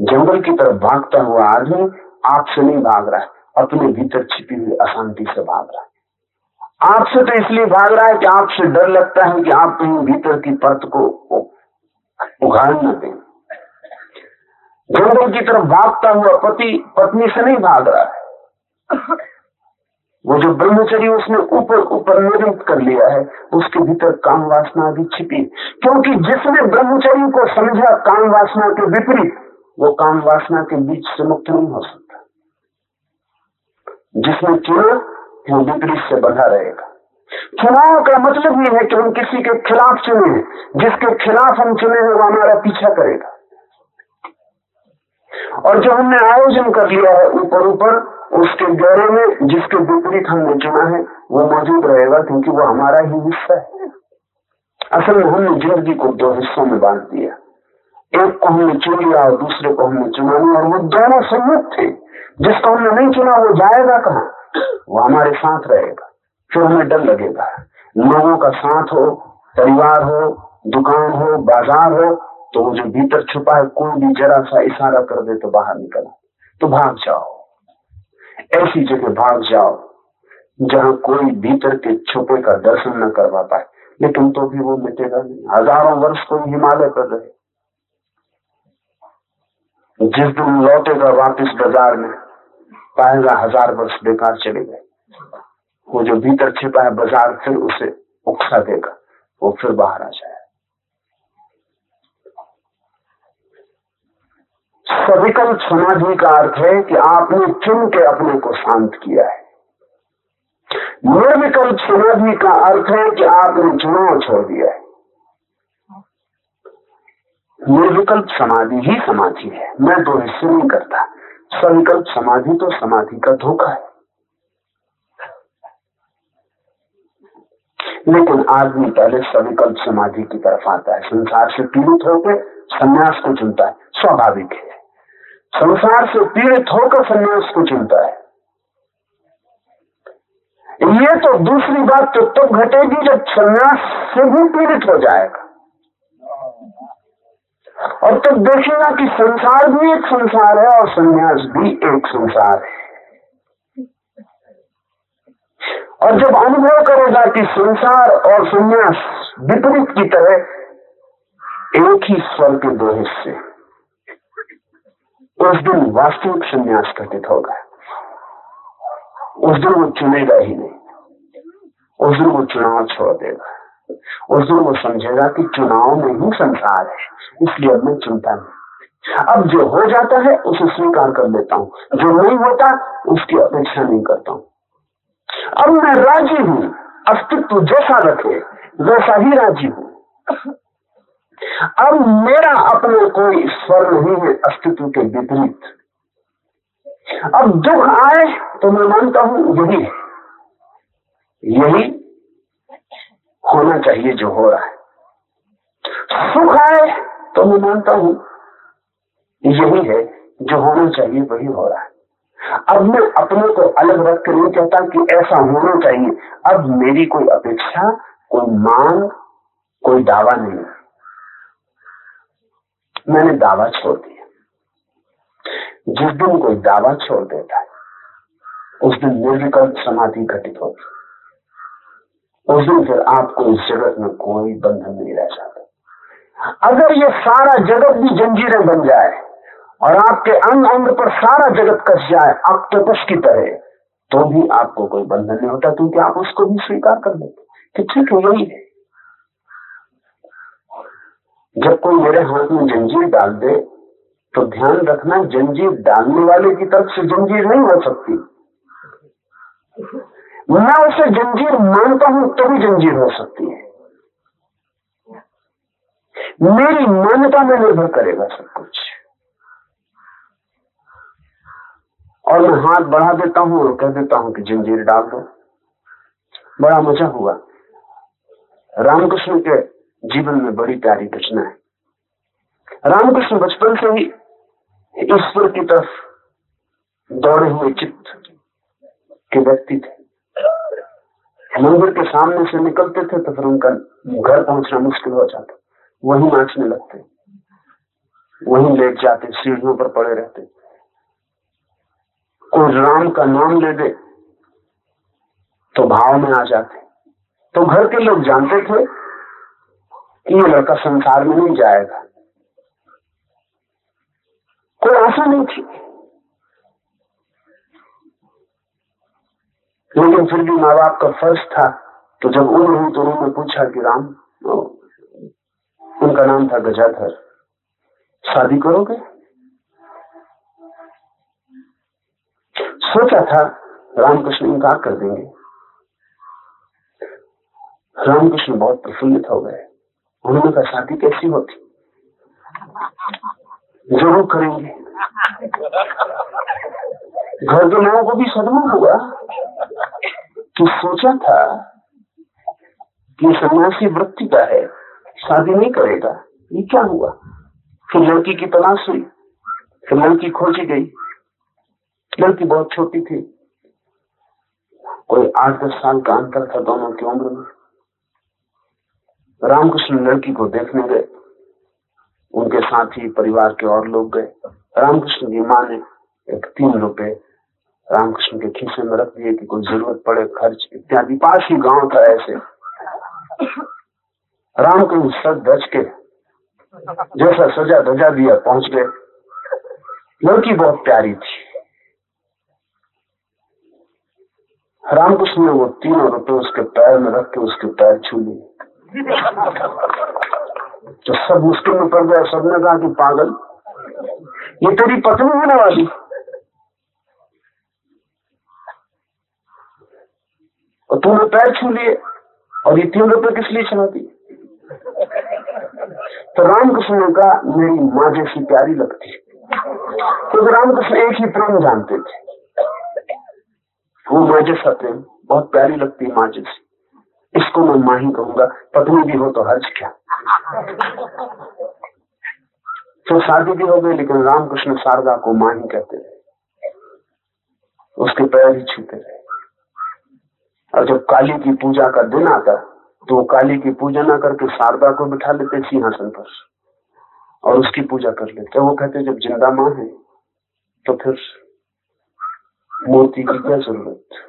जंगल की तरफ़ भागता हुआ आदमी आपसे नहीं भाग रहा अपने भीतर छिपी हुई अशांति से भाग रहा है। आपसे तो इसलिए भाग रहा है कि आपसे डर लगता है कि आप कहीं भीतर की परत को उगाड़ न दें। जंगल की तरफ़ भागता हुआ पति, पत्नी से नहीं भाग रहा है। वो जो ब्रह्मचर्य उसने ऊपर ऊपर निर्मित कर लिया है, उसके भीतर काम वासना भी छिपी। क्योंकि जिसने ब्रह्मचर्य को समझा काम वासना के विपरीत, वो काम वासना के बीच से मुक्त नहीं हो सकता। जिसने चुना वो विपरीत से बंधा रहेगा। चुनाव का मतलब ये है कि हम किसी के खिलाफ चुने जिसके खिलाफ हम चुने हैं, वो हमारा पीछा करेगा। और जो हमने आयोजन कर लिया है ऊपर ऊपर, उसके गहरे में जिसके विपरीत हमने चुना है, वो मौजूद रहेगा क्योंकि वो हमारा ही हिस्सा है। असल में हमने ज़िंदगी को दो हिस्सों में बांट दिया। एक को हमने चुन लिया और दूसरे को हमने चुना नहीं और वो दोनों संयुक्त थे। जिसको हमने नहीं चुना, वो जाएगा कहा? वो हमारे साथ रहेगा। फिर हमें डर लगेगा। लोगों का साथ हो, परिवार हो, दुकान हो, बाज़ार हो तो वो जो भीतर छुपा है, कोई भी जरा सा इशारा कर दे तो बाहर निकल। तो भाग जाओ। ऐसी जगह भाग जाओ, जहाँ कोई भीतर के छुपे का दर्शन न करवा पाए। लेकिन तो भी वो मिटेगा नहीं। हज़ारों वर्ष कोई हिमालय पर रहे। जिस दिन लौटेगा वापिस बाज़ार में, पाएगा हज़ार वर्ष बेकार चले गए। वो जो भीतर छिपा है, बाज़ार फिर उसे उकसा देगा। वो फिर बाहर आ जाए सविकल्प समाधि का अर्थ है कि आपने चुन के अपने को शांत किया है। निर्विकल्प समाधि का अर्थ है कि आपने चुनाव छोड़ दिया है। निर्विकल्प समाधि ही समाधि है। मैं दो हिस्से नहीं करता। सविकल्प समाधि तो समाधि का धोखा है। लेकिन आदमी पहले सविकल्प समाधि की तरफ़ आता है। संसार से पीड़ित होकर संन्यास को चुनता है। स्वाभाविक है। संसार से पीड़ित होकर संन्यास को चुनता है। ये तो दूसरी बात तो तब घटेगी जब सन्यास से भी पीड़ित हो जाएगा। और तब देखेगा कि संसार भी एक संसार है और सन्यास भी एक संसार है। और जब अनुभव करेगा कि संसार और संन्यास विपरीत की तरह एक ही स्वर के दो हिस्से उस दिन वास्तविक संन्यास घटित होगा। उस दिन वो चुनेगा ही नहीं। उस दिन वो चुनाव छोड़ देगा। उस दिन वो समझेगा कि चुनाव में ही संसार है, इसलिए अब मैं चुनता नहीं अब जो हो जाता है, उसे स्वीकार कर लेता हूँ। जो नहीं होता, उसकी अपेक्षा नहीं करता हूँ। अब मैं राज़ी हूँ, अस्तित्व जैसा रखे, वैसा ही राज़ी हूँ। अब मेरा अपने कोई स्वर नहीं है, अस्तित्व के विपरीत। अब दुख आए तो मैं मानता हूँ यही यही होना चाहिए जो हो रहा है। सुख आए तो मैं मानता हूँ यही है, जो होना चाहिए वही हो रहा है। अब मैं अपने को अलग रख कर नहीं कहता कि ऐसा होना चाहिए। अब मेरी कोई अपेक्षा, कोई मांग, कोई दावा नहीं। मैंने दावा छोड़ दिया। जिस दिन कोई दावा छोड़ देता है, उस दिन निर्विकल्प समाधि घटित होती उस दिन फिर आपको इस जगत में कोई बंधन नहीं रह जाता। अगर ये सारा जगत भी जंजीरें बन जाए और आपके अंग अंग पर सारा जगत कस जाए ऑक्टोपस की तरह तो भी आपको कोई बंधन नहीं होता, क्योंकि आप उसको भी स्वीकार कर लेते कि ठीक है, यही है। जब कोई मेरे हाथ में जंजीर डाल दे तो ध्यान रखना जंजीर डालने वाले की तरफ़ से जंजीर नहीं हो सकती। मैं उसे जंजीर मानता हूँ, तभी तो जंजीर हो सकती है। मेरी मान्यता में निर्भर करेगा सब कुछ। और मैं हाथ बढ़ा देता हूँ और कह देता हूँ कि जंजीर डाल दो। बड़ा मज़ा हुआ। रामकृष्ण के जीवन में बड़ी प्यारी घटना है। रामकृष्ण बचपन से ही ईश्वर की तरफ़ दौड़े हुए चित्त के व्यक्ति थे। मंदिर के सामने से निकलते थे तो फिर उनका घर पहुँचना मुश्किल हो जाता। वहीं नाचने लगते। वहीं लेट जाते, सीढ़ियों पर पड़े रहते। कोई राम का नाम ले दे तो भाव में आ जाते। तो घर के लोग जानते थे कि ये लड़का संसार में नहीं जाएगा। कोई आशा नहीं थी। लेकिन फिर भी माँ बाप का फ़र्ज़ था तो जब उम्र हुई तो उन्होंने पूछा कि राम उनका नाम था गजाधर। शादी करोगे? सोचा था, रामकृष्ण इनकार कर देंगे। रामकृष्ण बहुत प्रफुल्लित हो गए। उन्होंने कहा शादी कैसी होती? ज़रूर करेंगे। घर के लोगों को भी सदमा हुआ कि सोचा था कि सन्यासी वृत्ति का है, शादी नहीं करेगा। ये क्या हुआ? फिर लड़की की तलाश हुई। फिर लड़की खोजी गई। लड़की बहुत छोटी थी। कोई आठ दस साल का अंतर था दोनों की उम्र में। रामकृष्ण लड़की को देखने गए। उनके साथ ही परिवार के और लोग गए। रामकृष्ण की माँ ने एक तीन रुपए रामकृष्ण के खीसे में रख दिए कि कोई ज़रूरत पड़े, खर्च इत्यादि। पास ही गाँव था ऐसे। रामकृष्ण सज धज के जैसा सजा धजा दिया पहुँच गए। लड़की बहुत प्यारी थी। रामकृष्ण ने वो तीनों रुपए उसके पैर में रख के उसके पैर छू लिए। तो सब मुश्किल में पड़ गया, सबने कहा कि पागल। ये तेरी पत्नी होने वाली? और तूने पैर छू लिए, और ये तीन रुपए किस लिए चलाती तो रामकृष्ण ने कहा, मेरी माँ जैसी प्यारी लगती क्योंकि तो रामकृष्ण एक ही प्रेम जानते थे। वो माँ जैसा प्रेम, बहुत प्यारी लगती है माँ जैसी। इसको मैं माँ ही कहूँगा, पत्नी भी हो तो हर्ज क्या? तो शादी भी हो गई, लेकिन रामकृष्ण शारदा को माँ ही कहते रहे उसके पैर ही छूते रहे और जब काली की पूजा का दिन आता तो काली की पूजा ना करके शारदा को बिठा लेते सिंहासन पर और उसकी पूजा कर लेते। वो कहते, जब ज़िंदा माँ है तो फिर मूर्ति की क्या ज़रूरत?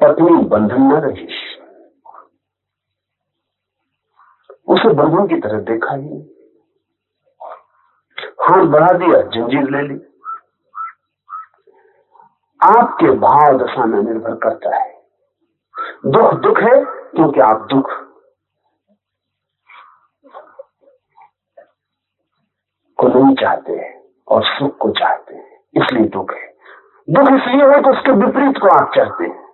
पत्नी बंधन न रही उसे बंधन की तरह देखा ही हाथ बढ़ा दिया, जंजीर ले ली। आपके भाव दशा में निर्भर करता है। दुख दुख है, क्योंकि आप दुख। को नहीं चाहते हैं और सुख को चाहते हैं, इसलिए दुख है। दुख इसलिए है कि उसके विपरीत को आप चाहते हैं।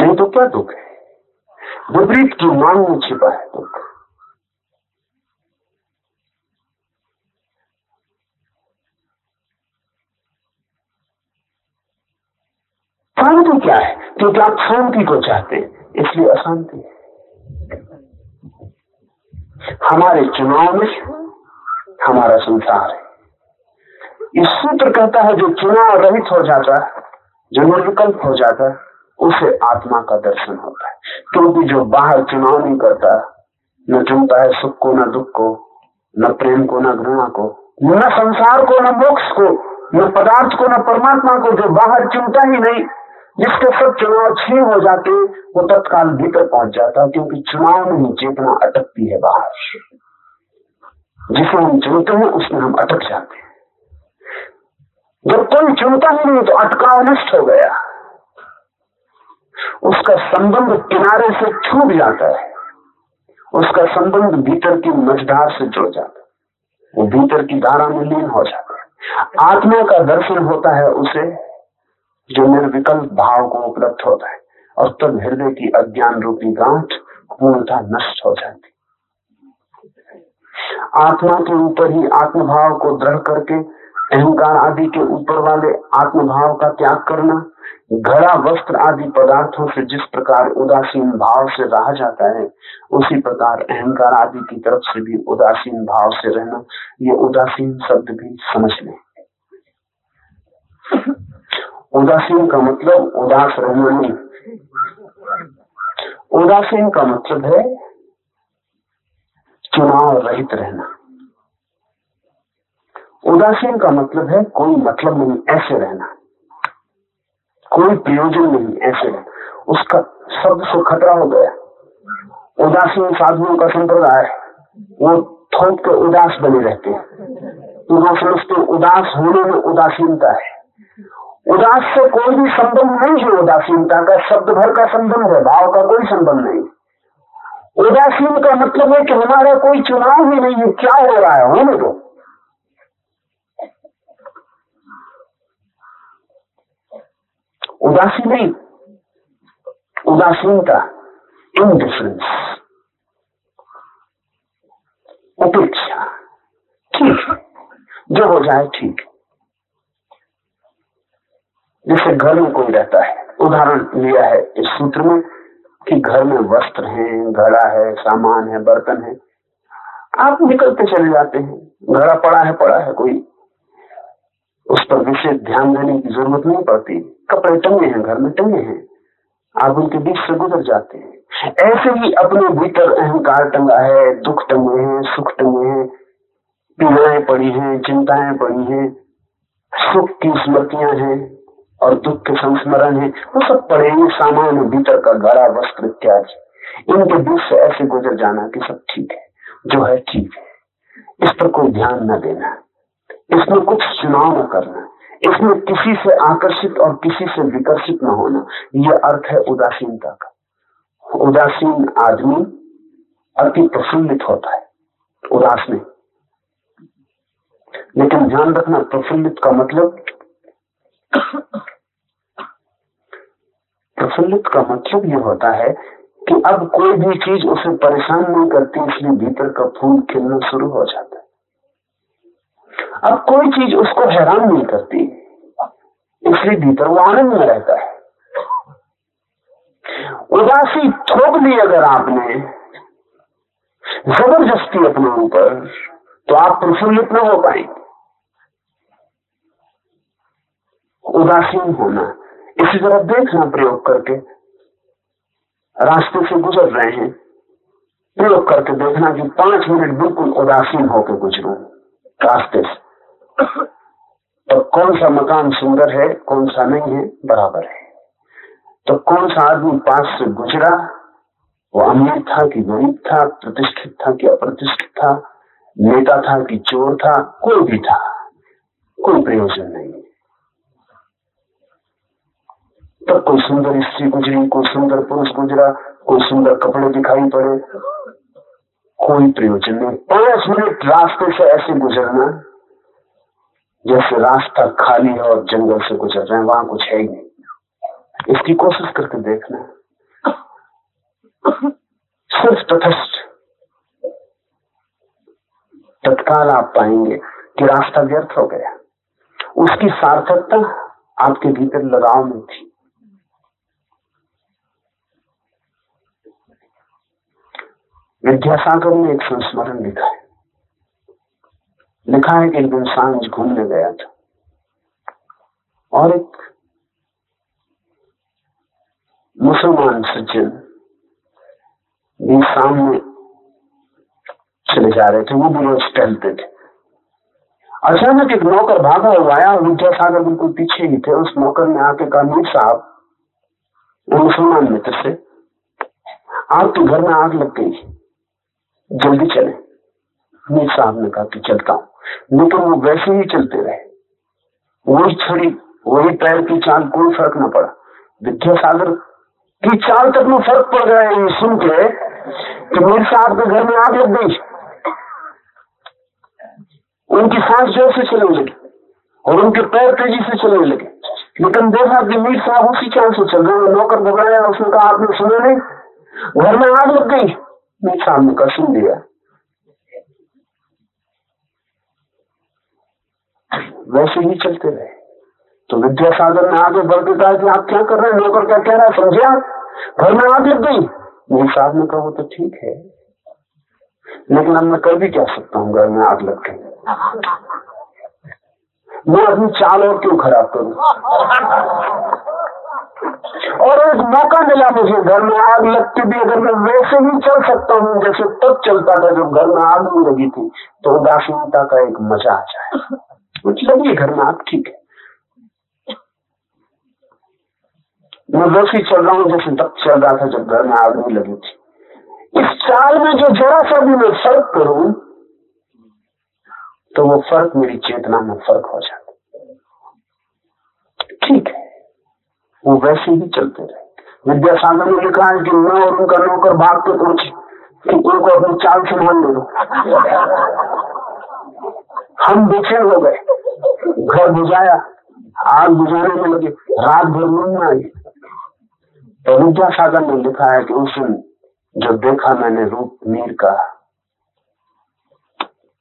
नहीं तो क्या दुख है। विपरीत की मांग में छिपा है दुख शांति क्या है? क्योंकि आप शांति को चाहते हैं, इसलिए अशांति है। हमारे चुनाव में हमारा संसार है। इस सूत्र कहता है, जो चुनाव रहित हो जाता है, जो निर्विकल्प हो जाता है उसे आत्मा का दर्शन होता है। क्योंकि जो बाहर चुनाव नहीं करता, न चुनता है सुख को, न दुख को, न प्रेम को, न घृणा को, न संसार को, न मोक्ष को, न पदार्थ को, न परमात्मा को, जो बाहर चुनता ही नहीं, जिसके सब चुनाव छीन हो जाते, वो तत्काल भीतर पहुँच जाता है क्योंकि चुनाव में ही चेतना अटकती है बाहर जिसे हम चुनते हैं, उसमें हम अटक जाते हैं। जब कोई चुनता ही नहीं तो अटकाव नष्ट हो गया। उसका संबंध किनारे से छूट जाता है। उसका संबंध भीतर की मझधार से जुड़ जाता है। वो भीतर की धारा में लीन हो जाता है। आत्मा का दर्शन होता है उसे, जो निर्विकल्प भाव को उपलब्ध होता है और तब हृदय की अज्ञान रूपी गांठ पूर्णता नष्ट हो जाती आत्मा के ऊपर ही आत्मभाव को दृढ़ करके अहंकार आदि के ऊपर वाले आत्मभाव का त्याग करना, घड़ा, वस्त्र आदि पदार्थों से जिस प्रकार उदासीन भाव से रहा जाता है, उसी प्रकार अहंकार आदि की तरफ़ से भी उदासीन भाव से रहना, ये उदासीन शब्द भी समझ लें। उदासीन का मतलब उदास रहना नहीं। उदासीन का मतलब है चुनाव रहित रहना। उदासीन का मतलब है कोई मतलब नहीं, ऐसे रहना। कोई प्रयोजन नहीं, ऐसे उसका शब्द से खतरा हो गया। उदासीन साधुओं का संप्रदाय, वो थोक के उदास बने रहते हैं। तो समझते उदास होने में उदासीनता है। उदास से कोई भी संबंध नहीं है उदासीनता का, शब्द भर का संबंध है, भाव का कोई संबंध नहीं। उदासीन का मतलब है कि हमारा कोई चुनाव ही नहीं है, क्या हो रहा है? होने दो। उदासी नहीं उदासीनता इनडिफरेंस उपेक्षा ठीक जो हो जाए ठीक जैसे घर में कोई रहता है उदाहरण लिया है इस सूत्र में, कि घर में वस्त्र है, घड़ा है, सामान है, बर्तन है। आप निकलते चले जाते हैं। घड़ा पड़ा है पड़ा है, कोई उस पर विशेष ध्यान देने की ज़रूरत नहीं पड़ती। कपड़े टंगे हैं, घर में टंगे हैं। आप उनके बीच से गुजर जाते हैं। ऐसे ही अपने भीतर अहंकार टंगा है, दुख टंगे हैं, सुख टंगे हैं, पीड़ाएँ पड़ी हैं, चिंताएँ पड़ी हैं, सुख की स्मृतियाँ हैं और दुख के संस्मरण है। वो सब पड़ेंगे सामान भीतर का गड़ा वस्त्र इत्यादि। इनके बीच से ऐसे गुजर जाना कि सब ठीक है, जो है ठीक है। इस पर कोई ध्यान न देना। इसमें कुछ चुनाव न करना, इसमें किसी से आकर्षित और किसी से विकर्षित न होना यह अर्थ है उदासीनता का। उदासीन आदमी अति प्रफुल्लित होता है, उदास नहीं। लेकिन ध्यान रखना, प्रफुल्लित का मतलब प्रफुल्लित का मतलब यह होता है कि अब कोई भी चीज़ उसे परेशान नहीं करती, इसलिए भीतर का फूल खिलना शुरू हो जाता है। अब कोई चीज़ उसको हैरान नहीं करती। इसलिए भीतर वो आनंद में रहता है। उदासी थोप ली अगर आपने, ज़बरदस्ती अपने ऊपर तो आप प्रफुल्लित न हो पाएँगे उदासीन होना। इसी तरह देखना प्रयोग करके, रास्ते से गुजर रहे हैं, प्रयोग करके देखना कि पाँच मिनट बिल्कुल उदासीन होकर गुजरू। रास्ते से तो कौन सा मकान सुंदर है, कौन सा नहीं है, बराबर है। तो कौन सा आदमी पास से गुजरा, वो अमीर था कि गरीब था, प्रतिष्ठित था कि अप्रतिष्ठित था, नेता था कि चोर था, कोई भी था, कोई प्रयोजन नहीं। तब कोई सुंदर स्त्री गुजरी, कोई सुंदर पुरुष गुजरा, कोई सुंदर कपड़े दिखाई पड़े कोई प्रयोजन नहीं। पाँच मिनट रास्ते से ऐसे गुजरना, जैसे रास्ता खाली है और जंगल से गुजर रहे हैं, वहाँ कुछ है ही नहीं। इसकी कोशिश करके देखना सिर्फ़ तथस्थ। तत्काल आप पाएँगे कि रास्ता व्यर्थ हो गया। उसकी सार्थकता आपके भीतर लगाव में थी। विद्यासागर ने एक संस्मरण लिखा है। लिखा है कि एक दिन साँझ घूमने गया था। और एक मुसलमान सज्जन भी सामने चले जा रहे थे, वो भी रोज टहलते थे। अचानक एक नौकर भागा हुआ आया विद्यासागर बिल्कुल पीछे ही थे, उस नौकर ने आके कहा, मीर साहब, वो मुसलमान मित्र से आपके घर में आग लग गई जल्दी चले। मीर साहब ने कहा कि चलता हूँ। लेकिन वो वैसे ही चलते रहे। वही छड़ी, वही पैर की चाल, कोई फ़र्क न पड़ा। विद्यासागर, की चाल तक में फ़र्क पड़ गया ये सुन के कि मीर साहब के घर में आग लग गई। उनकी सांस ज़ोर से चलने लगी और उनके पैर तेज़ी से चलने लगे। लेकिन देखा कि मीर साहब उसी चाल से चल रहे नौकर घबराया, उसने कहा, आपने सुना नहीं? घर में आग लग गई। मीर साहब ने कहा सुन लिया। वैसे ही चलते रहे। तो विद्यासागर ने आगे बढ़ के कहा कि आप क्या कर रहे हैं? नौकर क्या कह रहा है? समझे आप? घर में आग लग गई मीर साहब ने कहा तो ठीक है। लेकिन अब मैं कर भी क्या सकता हूँ घर में आग लग गई? मैं अपनी चाल और क्यों खराब करूँ? और एक मौका मिला मुझे घर में आग लगती भी, अगर मैं वैसे ही चल सकता हूँ, जैसे तब चलता था जब घर में आग नहीं लगी थी तो उदासीनता का एक मज़ा आ जाए। कुछ लगी घर में आग, ठीक है। मैं वैसे ही चल रहा हूँ, जैसे तब चल रहा था जब घर में आग नहीं लगी थी। इस चाल में जो जरा सा भी मैं फ़र्क करूँ तो वो फ़र्क मेरी चेतना में फ़र्क हो जाता ठीक है। वो वैसे ही चलते रहे। विद्यासागर ने लिखा है कि मैं और उनका नौकर भाग के पहुँचे कि उनको अपनी चाल संभाल ले दो हम बेचैन हो गए। घर बुझाया, आग बुझाने में लगे, रात भर नींद आई। तो विद्यासागर ने लिखा है कि उस दिन जब देखा मैंने रूप मीर का,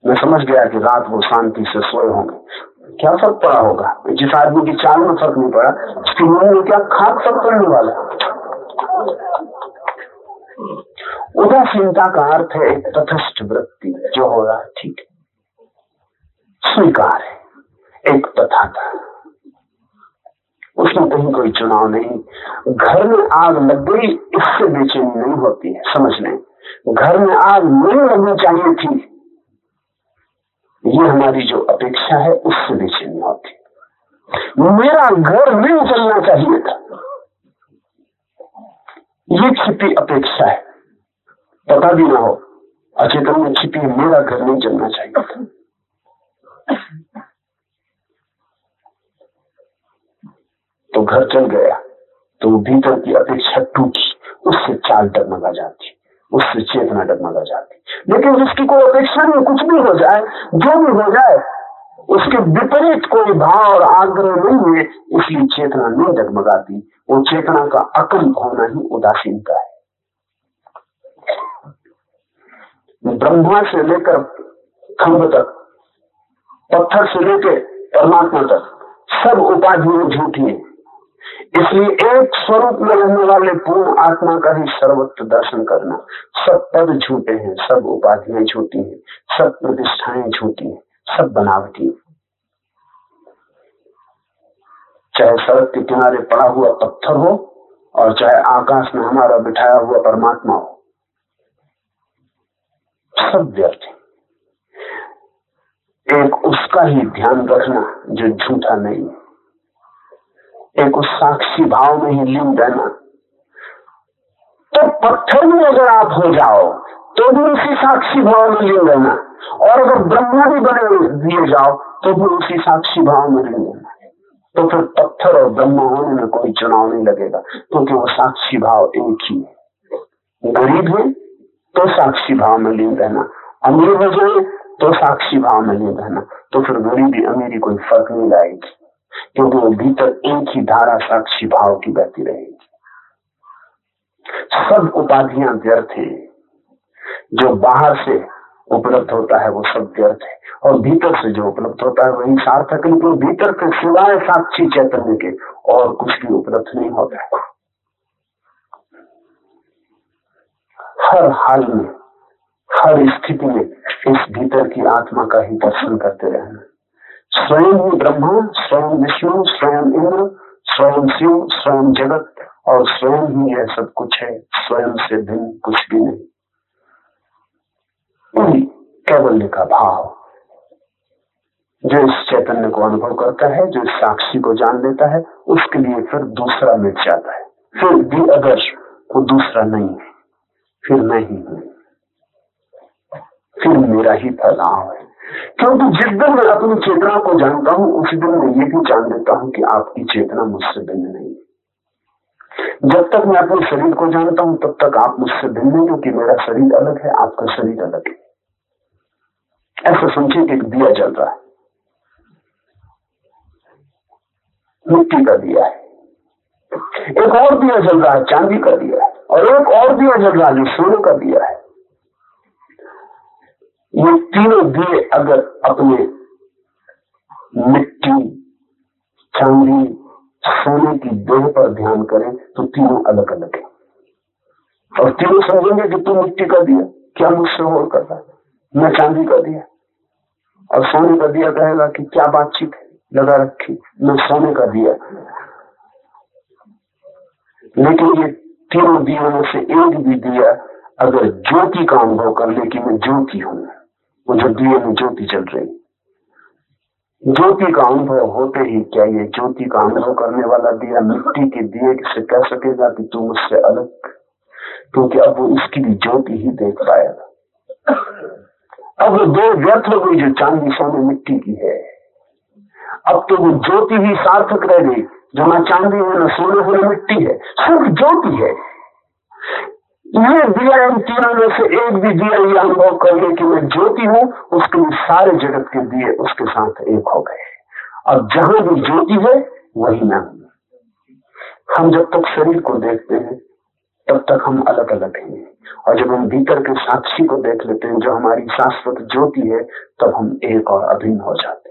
मैं समझ गया कि रात वो शांति से सोए होंगे। क्या फ़र्क पड़ा होगा? जिस आदमी की चाल में फ़र्क नहीं पड़ा, उसकी नींद में क्या खाक फ़र्क पड़ने वाला? उदासीनता का अर्थ है एक तथस्थ वृत्ति, जो हो रहा ठीक स्वीकार है, एक तथा था उसमें कहीं कोई चुनाव नहीं। घर में आग लग गई, इससे बेचैनी नहीं होती है, समझ लें। घर में आग नहीं लगनी चाहिए थी ये हमारी जो अपेक्षा है, उससे बेचैनी होती। मेरा घर नहीं चलना चाहिए था। ये छिपी अपेक्षा है। पता भी ना हो, अचेतन में छिपी मेरा घर नहीं चलना चाहिए था। तो घर चल गया तो भीतर की अपेक्षा टूटी, उससे चाल डगमगा जाती। उससे चेतना डगमगा जाती लेकिन जिसकी कोई अपेक्षा नहीं, कुछ भी हो जाए, जो भी हो जाए, उसके विपरीत कोई भाव और आग्रह नहीं है, इसलिए चेतना नहीं डगमगाती। वो चेतना का अकल होना ही उदासीनता है। ब्रह्मा से लेकर खंभ तक, पत्थर से लेकर परमात्मा तक, सब उपाधियाँ झूठी है। इसलिए एक स्वरूप में रहने वाले पूर्ण आत्मा का ही सर्वत्र दर्शन करना। सब पद झूठे हैं, सब उपाधियाँ झूठी हैं, सब प्रतिष्ठाएँ झूठी हैं, सब बनावटी चाहे सड़क के किनारे पड़ा हुआ पत्थर हो, और चाहे आकाश में हमारा बिठाया हुआ परमात्मा हो, सब व्यर्थ है। एक उसका ही ध्यान रखना जो झूठा नहीं एक उस साक्षी भाव में ही लीन रहना तो पत्थर में अगर आप हो जाओ तो भी उसी साक्षी भाव में लीन रहना और अगर ब्रह्मा भी बने दिए जाओ तो भी उसी साक्षी भाव में लीन रहना तो फिर पत्थर और ब्रह्म होने में कोई चुनाव नहीं लगेगा, क्योंकि वो साक्षी भाव एक ही है। गरीब है तो साक्षी भाव में लीन रहना अमीर हो जाए तो साक्षी भाव में लीन रहना तो फिर गरीबी अमीरी कोई फ़र्क नहीं लाएगी। क्योंकि वो भीतर एक ही धारा साक्षी भाव की बहती रहेगी। सब उपाधियाँ व्यर्थ है। जो बाहर से उपलब्ध होता है, वो सब व्यर्थ है। और भीतर से जो उपलब्ध होता है, वही सार्थक है लेकिन भीतर के सिवाय साक्षी चैतन्य के और कुछ भी उपलब्ध नहीं होता है। हर हाल में, हर स्थिति में इस भीतर की आत्मा का ही दर्शन करते रहना। स्वयं ही ब्रह्मा स्वयं विष्णु स्वयं इंद्र स्वयं शिव स्वयं जगत और स्वयं ही यह सब कुछ है। स्वयं से भिन्न कुछ भी नहीं। वही कैवल्य का भाव, जो इस चैतन्य को अनुभव करता है, जो इस साक्षी को जान लेता है, उसके लिए फिर दूसरा मिट जाता है। फिर भी अगर वो दूसरा नहीं है, फिर मैं ही हूँ। फिर मेरा ही फैलाव है। क्योंकि जिस दिन मैं अपनी चेतना को जानता हूँ, उसी दिन मैं ये भी जान लेता हूँ कि आपकी चेतना मुझसे भिन्न नहीं है। जब तक मैं अपने शरीर को जानता हूँ, तब तक आप मुझसे भिन्न नहीं क्योंकि मेरा शरीर अलग है, आपका शरीर अलग है। ऐसा समझिए कि दिया जल रहा है। मिट्टी का दिया है। एक और दिया जल रहा है, चांदी का दिया है। और एक और दिया जल रहा है, जो सोने का दिया है। ये तीनों दिए अगर अपने मिट्टी चांदी सोने की देह पर ध्यान करें तो तीनों अलग अलग है। और तीनों समझेंगे कि तू मिट्टी का दिया, क्या मुझसे और कर रहा है? मैं चांदी का दिया। और सोने का दिया कहेगा कि क्या बातचीत है? लगा रखी, मैं सोने का दिया। लेकिन ये तीनों दियों में से एक भी दिया, अगर ज्योति का अनुभव कर ले कि मैं ज्योति हूँ। जो दिए में ज्योति चल रही। ज्योति का अनुभव होते ही क्या ये ज्योति का अनुभव करने वाला दिया मिट्टी के दिए से कह सकेगा कि तू मुझसे अलग, क्योंकि अब वो इसकी भी ज्योति ही देख पाएगा। अब वो दो व्यर्थ हो गई जो चांदी सोने मिट्टी की है। अब तो वो ज्योति ही सार्थक रह गई, जो ना चांदी है, ना सोने है मिट्टी है, सिर्फ़ ज्योति है। ये दिया इन तीनों में से एक भी दिया ये अनुभव कर ले कि मैं ज्योति हूँ, उसके सारे जगत के दिए उसके साथ एक हो गए और जहाँ भी ज्योति है, वही मैं हूँ। हम जब तक शरीर को देखते हैं, तब तक हम अलग अलग हैं। और जब हम भीतर के साक्षी को देख लेते हैं, जो हमारी शाश्वत ज्योति है, तब हम एक और अभिन्न हो जाते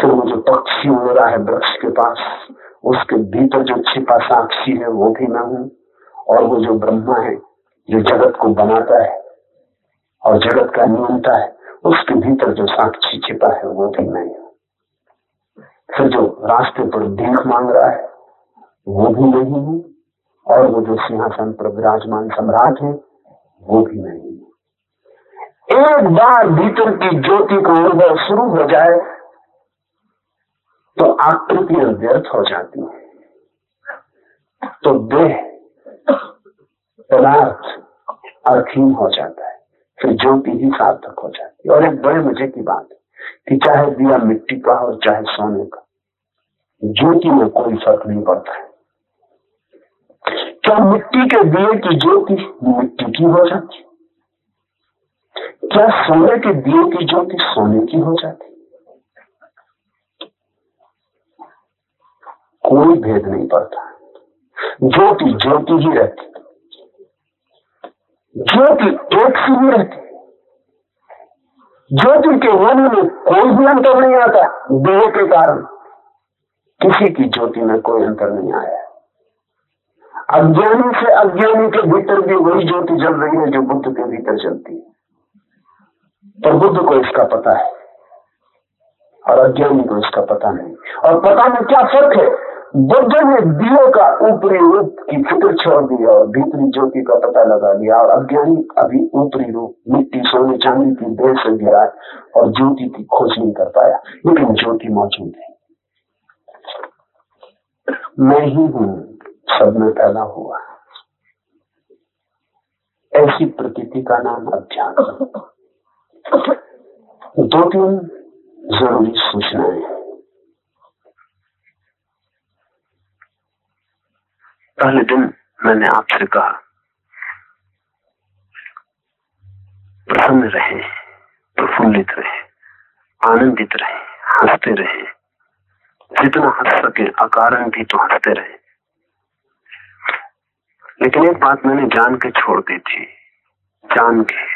फिर वो जो पक्षी उड़ रहा है वृक्ष के पास, उसके भीतर जो छिपा साक्षी है, वो भी मैं हूँ। और वो जो ब्रह्मा है, जो जगत को बनाता है और जगत का नियमता है, उसके भीतर जो साक्षी छिपा है, वो भी मैं हूँ। फिर जो रास्ते पर भीख मांग रहा है, वो भी नहीं हूँ और वो जो सिंहासन पर विराजमान सम्राट है, वो भी नहीं हूँ। एक बार भीतर की ज्योति का अनुभव शुरू हो जाए तो आकृतियाँ व्यर्थ हो जाती है। तो देह पदार्थ अर्थहीन हो जाता है, फिर ज्योति ही सार्थक हो जाती है। और एक बड़े मज़े की बात है कि चाहे दिया मिट्टी का हो, चाहे सोने का, ज्योति में कोई फ़र्क नहीं पड़ता है। क्या मिट्टी के दिए की ज्योति मिट्टी की हो जाती क्या सोने के दिए की ज्योति सोने की हो जाती कोई भेद नहीं पड़ता। ज्योति ज्योति ही रहती ज्योति एक सी ही रहती ज्योति के होने में कोई भी अंतर नहीं आता, देह के कारण। किसी की ज्योति में कोई अंतर नहीं आया। अज्ञानी से अज्ञानी के भीतर भी वही ज्योति जल रही है जो बुद्ध के भीतर चलती है। तो बुद्ध को इसका पता है और अज्ञानी को इसका पता नहीं। और पता में क्या फ़र्क है? बुद्ध ने दियो का ऊपरी रूप की फ़िक्र छोड़ दी और भीतरी ज्योति का पता लगा लिया और अज्ञानी अभी ऊपरी रूप, मिट्टी, सोने, चांदी की देर से गिरा और ज्योति की खोज नहीं कर पाया। लेकिन ज्योति मौजूद है। मैं ही हूँ, सब में पैदा हुआ। ऐसी प्रकृति का नाम अध्यात्म दो तीन ज़रूरी सूचनाएँ पहले दिन मैंने आपसे कहा, प्रसन्न रहे, प्रफुल्लित रहे, आनंदित रहे, हँसते रहे। जितना हंस सके, अकारण भी तो हँसते रहे। लेकिन एक बात मैंने जान के छोड़ दी थी, जान के।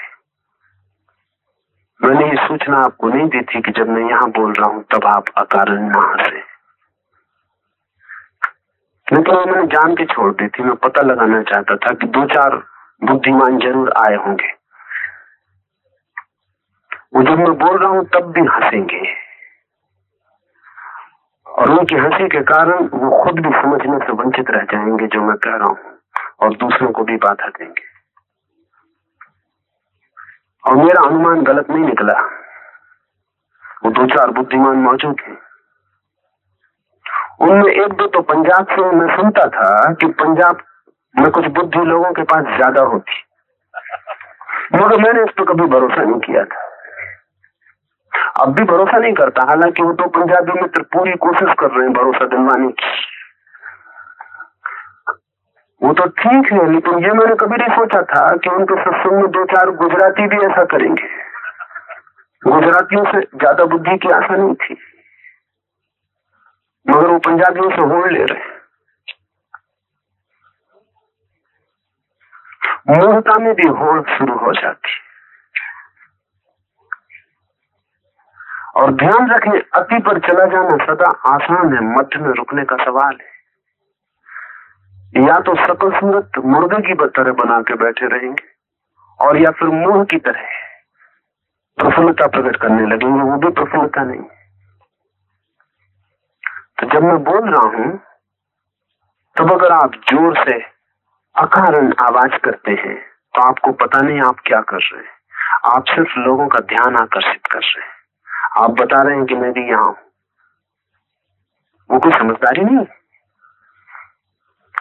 मैंने ये सूचना आपको नहीं दी थी कि जब मैं यहाँ बोल रहा हूँ, तब आप अकारण ना हंसे। लेकिन वो मैंने जान के छोड़ दी थी। मैं पता लगाना चाहता था कि दो चार बुद्धिमान ज़रूर आए होंगे। वो जब मैं बोल रहा हूँ, तब भी हंसेंगे। और उनकी हँसी के कारण वो खुद भी समझने से वंचित रह जाएँगे, जो मैं कह रहा हूँ, और दूसरों को भी बाधा देंगे। और मेरा अनुमान गलत नहीं निकला। वो दो चार बुद्धिमान मौजूद हैं। उनमें एक दो तो पंजाब से मैं सुनता था कि पंजाब में कुछ बुद्धि लोगों के पास ज़्यादा होती। मगर मैंने इस पर कभी भरोसा नहीं किया था। अब भी भरोसा नहीं करता, हालाँकि वो तो पंजाबी मित्र पूरी कोशिश कर रहे हैं भरोसा दिलवाने की। वो तो ठीक है, लेकिन ये मैंने कभी नहीं सोचा था कि उनके सत्संग में दो चार गुजराती भी ऐसा करेंगे। गुजरातियों से ज़्यादा बुद्धि की आशा नहीं थी। मगर वो पंजाबियों से होड़ ले रहे मूर्ता में भी होड़ शुरू हो जाती। और ध्यान रखें, अति पर चला जाना सदा आसान है मध्य में रुकने का सवाल है। या तो सकल सूरत मुर्गे की तरह बना के बैठे रहेंगे, और या फिर मुँह की तरह प्रफुल्लता प्रकट करने लगेंगे, वो भी प्रफुल्लता नहीं। तो जब मैं बोल रहा हूँ, तब अगर आप ज़ोर से अकारण आवाज़ करते हैं तो आपको पता नहीं आप क्या कर रहे हैं। आप सिर्फ़ लोगों का ध्यान आकर्षित कर रहे हैं। आप बता रहे हैं कि मैं भी यहाँ हूँ। वो कोई समझदारी नहीं।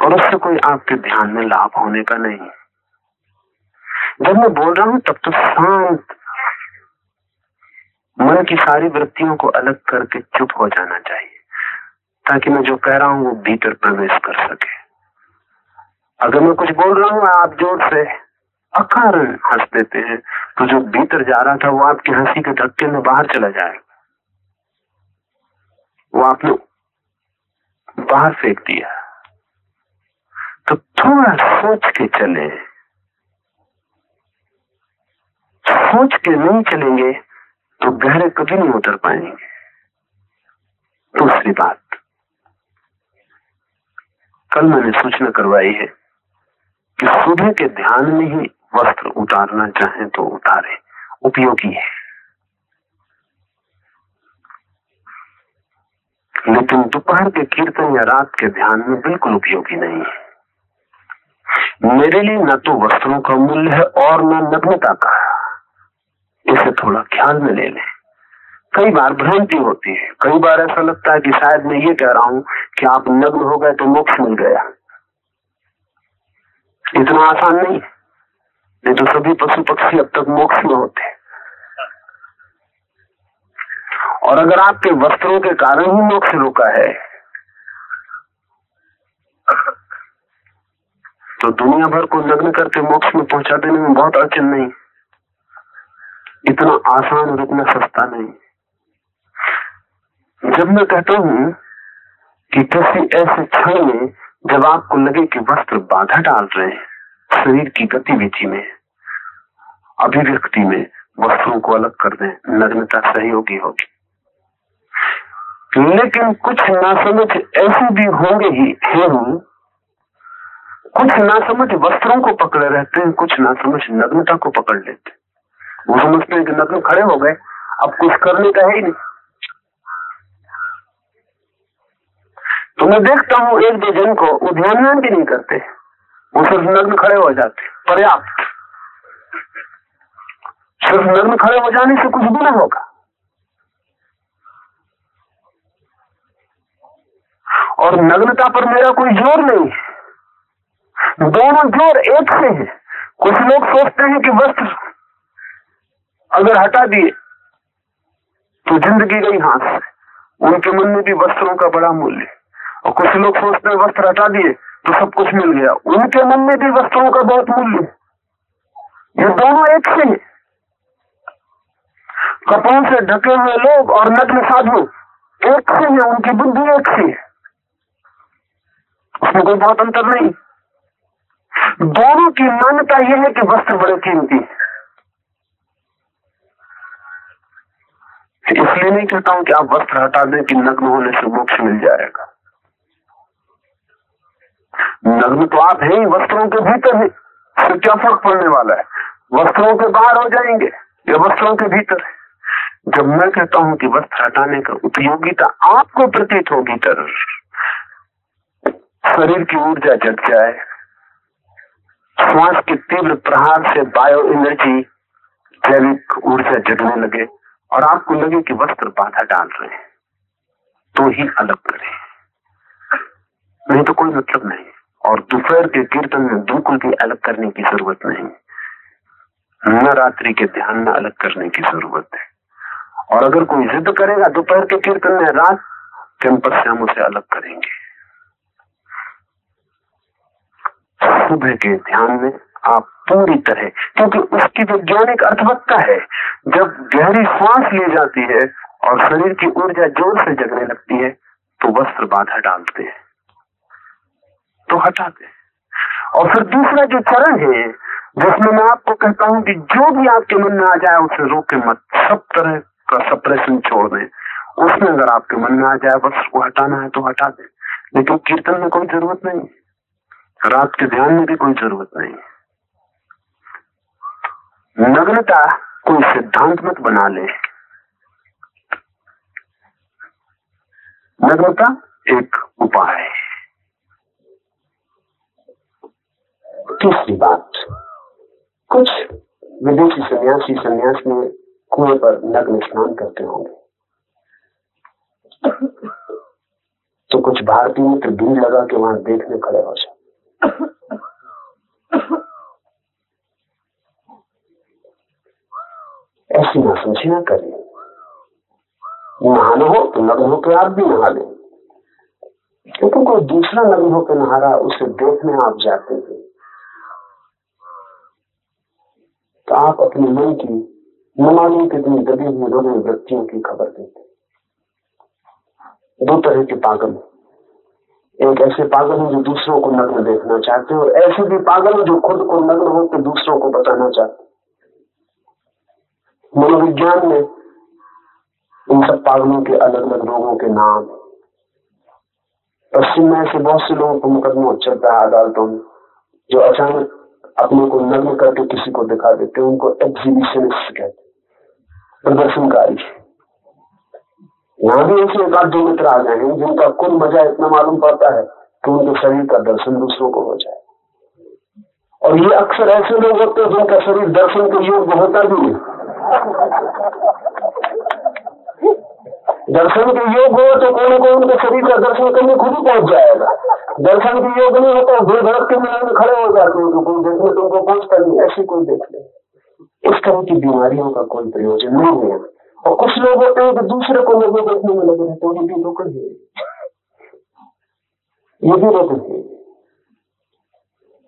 और उससे कोई आपके ध्यान में लाभ होने का नहीं। जब मैं बोल रहा हूँ, तब तो शांत मन की सारी वृत्तियों को अलग करके चुप हो जाना चाहिए। ताकि मैं जो कह रहा हूँ वो भीतर प्रवेश कर सके। अगर मैं कुछ बोल रहा हूँ, आप ज़ोर से अकारण हंस देते हैं। तो जो भीतर जा रहा था, वो आपकी हँसी के धक्के में बाहर चला जाएगा वो आपने बाहर फेंक दिया। तो थोड़ा सोच के चले। सोच के नहीं चलेंगे तो गहरे कभी नहीं उतर पाएँगे। दूसरी बात कल मैंने सूचना करवाई है कि सुबह के ध्यान में ही वस्त्र उतारना चाहे तो उतारे। उपयोगी है। लेकिन दोपहर के कीर्तन या रात के ध्यान में बिल्कुल उपयोगी नहीं है। मेरे लिए न तो वस्त्रों का मूल्य है और न नग्नता का। इसे थोड़ा ख्याल में ले लें। कई बार भ्रांति होती है। कई बार ऐसा लगता है कि शायद मैं ये कह रहा हूँ कि आप नग्न हो गए तो मोक्ष मिल गया। इतना आसान नहीं। नहीं तो सभी पशु पक्षी अब तक मोक्ष में होते और अगर आपके वस्त्रों के कारण ही मोक्ष रुका है तो दुनिया भर को नग्न करके मोक्ष में पहुँचा देने में बहुत अड़चन नहीं। इतना आसान इतना सस्ता नहीं। जब मैं कहता हूँ कि किसी ऐसे क्षण में जब आपको लगे कि वस्त्र बाधा डाल रहे हैं, शरीर की गतिविधि में, अभिव्यक्ति में वस्त्रों को अलग कर दें, नग्नता सहयोगी होगी। लेकिन कुछ नासमझ ऐसे भी होंगे ही है, कुछ नासमझ वस्त्रों को पकड़े रहते हैं, कुछ नासमझ नग्नता को पकड़ लेते हैं। वो समझते हैं कि नग्न खड़े हो गए, अब कुछ करने का है ही नहीं। तो मैं देखता हूँ एक दो जन को, वो ध्यान भी नहीं करते। वो सिर्फ़ नग्न खड़े हो जाते, पर्याप्त। सिर्फ़ नग्न खड़े हो जाने से कुछ भी ना होगा। और नग्नता पर मेरा कोई ज़ोर नहीं दोनों ज़ोर एक से है। कुछ लोग सोचते हैं कि वस्त्र अगर हटा दिए तो ज़िंदगी गई हाथ से उनके मन में भी वस्त्रों का बड़ा मूल्य और कुछ लोग सोचते हैं, वस्त्र हटा दिए तो सब कुछ मिल गया। उनके मन में भी वस्त्रों का बहुत मूल्य ये दोनों एक से कपड़ों से ढके हुए लोग और नग्न साधु एक से है, उनकी बुद्धि एक से उसमें कोई बहुत अंतर नहीं। दोनों की मान्यता यह है कि वस्त्र बड़े कीमती इसलिए नहीं कहता हूँ कि आप वस्त्र हटा दें कि नग्न होने से मोक्ष मिल जाएगा। नग्न तो आप है ही वस्त्रों के भीतर है, फिर क्या फ़र्क पड़ने वाला है? वस्त्रों के बाहर हो जाएँगे, या वस्त्रों के भीतर है? जब मैं कहता हूँ कि वस्त्र हटाने का उपयोगिता आपको प्रतीत होगी तर शरीर की ऊर्जा जग जाए। श्वास के तीव्र प्रहार से बायो एनर्जी, जैविक ऊर्जा जगने लगे, और आपको लगे कि वस्त्र बाधा डाल रहे हैं। तो ही अलग करें। नहीं तो कोई मतलब नहीं। और दोपहर के कीर्तन में बिल्कुल भी अलग करने की ज़रूरत नहीं। न रात्रि के ध्यान में अलग करने की ज़रूरत है। और अगर कोई जिद करेगा दोपहर के कीर्तन में, रात कैंपस से हम उसे अलग करेंगे। सुबह के ध्यान में आप पूरी तरह, क्योंकि उसकी वैज्ञानिक अर्थवत्ता है, जब गहरी सांस ली जाती है और शरीर की ऊर्जा ज़ोर से जगने लगती है तो वस्त्र बाधा डालते हैं। तो हटा दे और फिर दूसरा जो चरण है, जिसमें मैं आपको कहता हूँ कि जो भी आपके मन में आ जाए, उसे रोके मत। सब तरह का सप्रेशन छोड़ दें। उसमें अगर आपके मन में आ जाए, बस उसको हटाना है तो हटा दे। लेकिन कीर्तन में कोई ज़रूरत नहीं। रात के ध्यान में भी कोई ज़रूरत नहीं। नग्नता कोई सिद्धांत मत बना ले। नग्नता एक उपाय है। तीसरी बात? कुछ विदेशी सन्यासी सन्यास में कुएँ पर नग्न स्नान करते होंगे। तो कुछ भारतीय मित्र भीड़ लगा के वहाँ देखने खड़े हो जाए। ऐसी ना समझी ना करें नहाना हो तो नग्न होकर आप भी नहा लें। क्योंकि कोई दूसरा नग्न होकर नहा रहा उसे देखने आप जाते हैं। तो आप अपने मन की न मालूम कितनी दबी हुई रोने व्यक्तियों की खबर देते दो तरह के पागल एक ऐसे पागल हैं जो दूसरों को नग्न देखना चाहते हैं और ऐसे भी पागल हैं जो खुद को नग्न होकर दूसरों को बताना चाहते मनोविज्ञान में इन सब पागलों के अलग अलग रोगों के नाम पश्चिम में ऐसे बहुत से लोगों को मुकदमा चलता है अदालतों में जो अचानक अपने को नग्न करके किसी को दिखा देते हैं, उनको एग्जीबिशनिस्ट कहते प्रदर्शनकारी। यहाँ भी ऐसे एक आध दो मित्र आ जाए जिनका कुल मज़ा इतना मालूम पड़ता है कि उनके शरीर का दर्शन दूसरों को हो जाए। और ये अक्सर ऐसे लोग होते हैं जिनका शरीर दर्शन के योग्य होता भी नहीं। दर्शन के योग हो तो कौन को उनके शरीर का दर्शन करने खुद ही पहुँच जाएगा। दर्शन की योग नहीं होता भीड़ भड़क के मिलन में खड़े हो जाते हो तो कोई देखने तुमको पहुँचता नहीं, ऐसी कोई देख ले इस तरह की बीमारियों का कोई प्रयोजन नहीं है। और कुछ लोग होते हैं कि दूसरे को लोगों देखने में लगे रहते हैं भी रोकन है ये भी रोकन है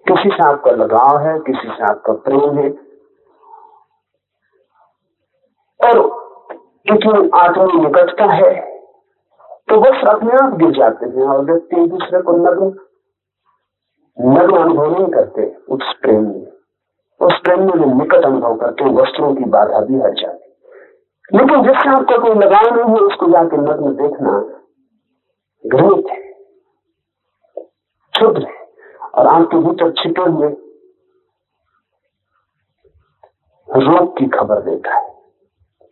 किसी से आपका लगाव है, किसी से आपका प्रेम है। और इतनी आत्मी निकटता है तो बस अपने आप गिर जाते हैं और व्यक्ति एक दूसरे को नग्न नग्न अनुभव नहीं करते उस प्रेम में। उस प्रेम में निकट अनुभव करते वस्त्रों की बाधा भी हट जाती लेकिन जिससे आपका कोई लगाव नहीं है, उसको जाके नग्न देखना घृणित है क्षुद्र है और आपके भीतर छिपे हुए रोग की खबर देता है।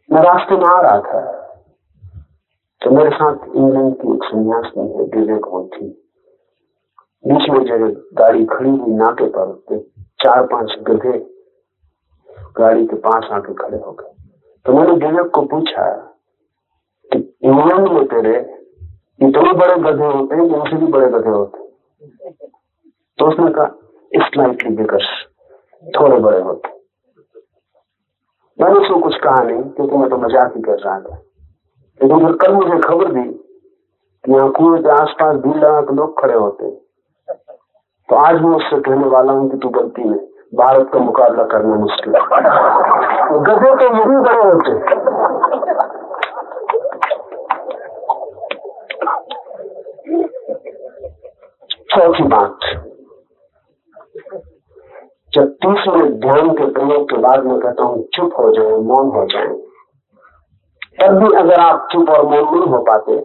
मैं रास्ते में आ रहा था तो मेरे साथ इंग्लैंड की एक संन्यासी है, विवेक वो थी बीच में जगह गाड़ी खड़ी हुई नाके पर चार पाँच गधे गाड़ी के पास आके खड़े हो गए। तो मैंने विवेक को पूछा कि इंग्लैंड में तेरे इतने बड़े गधे होते हैं उनसे भी बड़े गधे होते तो उसने कहा स्लाइटली बिकर्स थोड़े बड़े होते मैंने उसको कुछ कहा नहीं, क्योंकि मैं तो मज़ाक ही कर रहा था। लेकिन फिर कल मुझे खबर दी कि यहाँ कुएँ के आसपास भीड़ लगा लोग खड़े होते तो आज मैं उससे कहने वाला हूँ कि तू गलती में भारत का मुकाबला करना मुश्किल है। गधे तो यही बड़े होते चौथी बात। जब तीस मिनट ध्यान के प्रयोग के बाद मैं कहता हूँ, चुप हो जाए मौन हो जाए तब भी अगर आप चुप और मौन नहीं हो पाते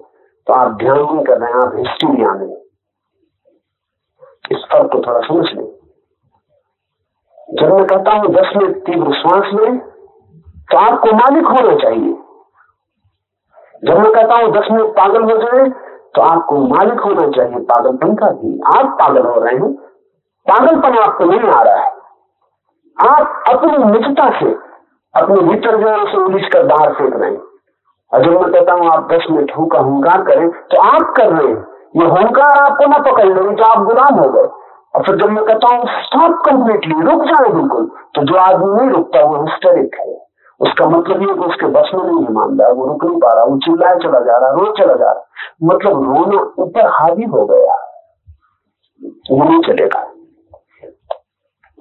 तो आप ध्यान नहीं कर रहे हैं, आप हिस्ट्री में इस फ़र्क को थोड़ा समझ लें। जब मैं कहता हूँ, दस मिनट तीव्र श्वास लें तो आपको मालिक होना चाहिए। जब मैं कहता हूँ, दस मिनट पागल हो जाए तो आपको मालिक होना चाहिए। पागलपन का भी। आप पागल हो रहे हैं। पागलपन आपको नहीं आ रहा है। आप अपनी निजता से, अपने भीतर जो है उसे उलिझ कर बाहर फेंक रहे हैं। और जब मैं कहता हूँ, आप दस मिनट हु का हंकार करें तो आप कर रहे हैं। ये हंकार आपको ना पकड़ लेंगे तो आप गुलाम हो गए। और फिर जब मैं कहता हूँ स्टॉप कंप्लीटली रुक जाए बिल्कुल तो जो आदमी नहीं रुकता, वो हिस्टेरिक है। उसका मतलब ये कि उसके बस में नहीं मान रहा वो रुक नहीं पा रहा, वो चिल्लाए चला जा रहा, रो चला जा रहा। मतलब रोना ऊपर हावी हो गया। वो नहीं चलेगा।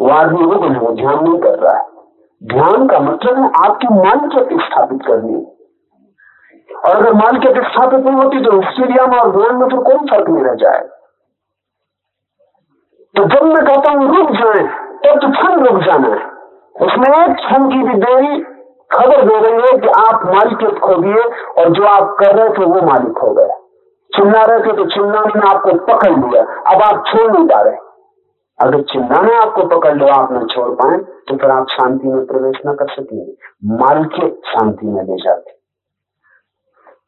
वो आदमी रुक है वो ध्यान नहीं कर रहा है। ध्यान का मतलब है आपकी मालिकियत स्थापित करनी। और अगर मालिकियत स्थापित नहीं होती तो स्टेडियम और ध्यान में फिर कोई फ़र्क नहीं रह जाए। तो जब मैं कहता हूँ रुक जाए, तब तो क्षण रुक जाना है। उसमें एक क्षण की भी देरी खबर दे रही है कि आप मालिकियत खो दिए और जो आप कर रहे थे वो मालिक हो गए। चिल्ला रहे थे तो चिल्लाने ने आपको पकड़ लिया। अब आप छोड़ नहीं पा रहे। अगर चिल्लाने आपको पकड़ लिया आप न छोड़ पाए तो फिर आप शांति में प्रवेश न कर सकेंगे मालिकियत शांति में ले जाते।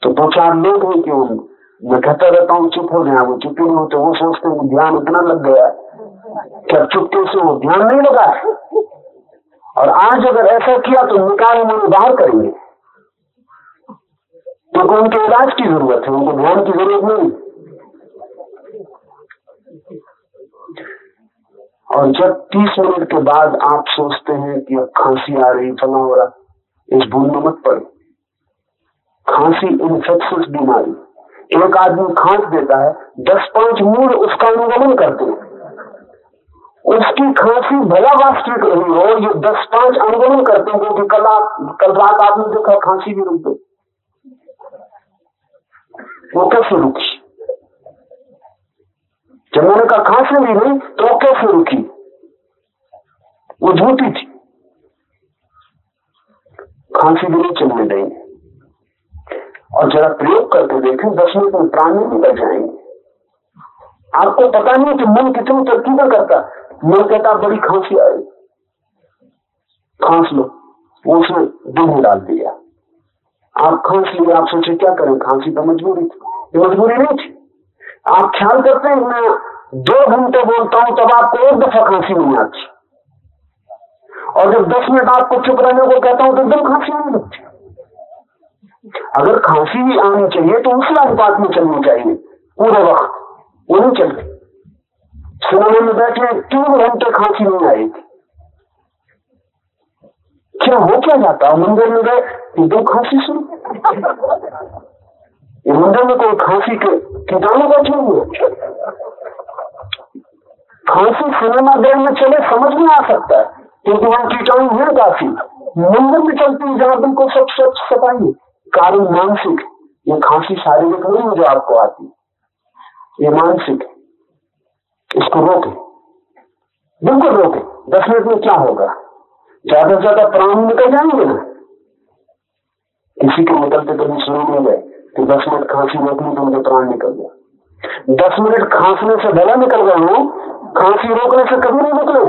तो दो चार लोग हैं कि मैं कहता रहता हूँ, चुप हो जाए। वो चुप नहीं होते, वो सोचते हैं ध्यान इतना लग गया क्या चुपके से वो ध्यान नहीं लगा और आज अगर ऐसा किया तो निकाल उन्हें बाहर करेंगे। क्योंकि तो उनके इलाज की ज़रूरत है, उनको ध्यान की ज़रूरत नहीं। और जब 30 मिनट के बाद आप सोचते हैं कि अब खांसी आ रही फला हो रहा, इस भूल में मत पड़े। खांसी इन्फेक्शियस बीमारी। एक आदमी खांस देता है, दस पाँच मूल उसका अनुगमन करते हैं। उसकी खांसी भला वास्तविक रही हो, ये दस पाँच अनुगमन करते हैं क्योंकि कल आप, कल रात आपने देखा, खांसी भी रुक गई वो कैसे रुकी? जब मैंने कहा खांसी भी नहीं तो वो कैसे रुकी? वो झूठी थी। खांसी भी नहीं चलने देंगे और जरा प्रयोग करके देखें, दस मिनट में प्राण नहीं निकल जाएँगे। आपको पता नहीं कि मन कितनी तरक्की का करता मन कहता बड़ी खांसी आई। खांस लो। वो उसने दूध डाल दिया। आप खांस लिए, आप सोचे क्या करें? खांसी तो मजबूरी थी। मजबूरी नहीं थी। आप ख्याल करते हैं मैं दो घंटे बोलता हूँ, तब आपको एक दफ़ा खांसी नहीं आती और जब दस मिनट आपको चुप रहने को कहता हूँ तो एकदम खांसी नहीं लगती अगर खांसी भी आनी चाहिए तो उसी अनुपात में चलनी चाहिए। पूरे वक्त, वो नहीं चलती। सोने में बैठे तीन घंटे खांसी नहीं थी क्या हो क्या जाता? मंदिर में गए, एकदम खांसी शुरू मंदिर में कोई खांसी के कीटाणु बैठे हुए खांसी सिनेमा घर में चले समझ में आ सकता है क्योंकि वहाँ कीटाणु है काफ़ी मंदिर में चलती है जहाँ बिल्कुल सब स्वच्छ सफ़ाई कारण मानसिक ये खांसी शारीरिक नहीं है जो आपको आती ये मानसिक इसको रोके बिल्कुल रोके दस मिनट में क्या होगा ज़्यादा से ज़्यादा प्राण निकल जाएँगे ना किसी के निकलते कभी सुन नहीं गए कि दस मिनट खांसी रोकनी तो उनके प्राण निकल गया। दस मिनट खांसने से भला निकल गए हो, खांसी रोकने से कभी नहीं निकले।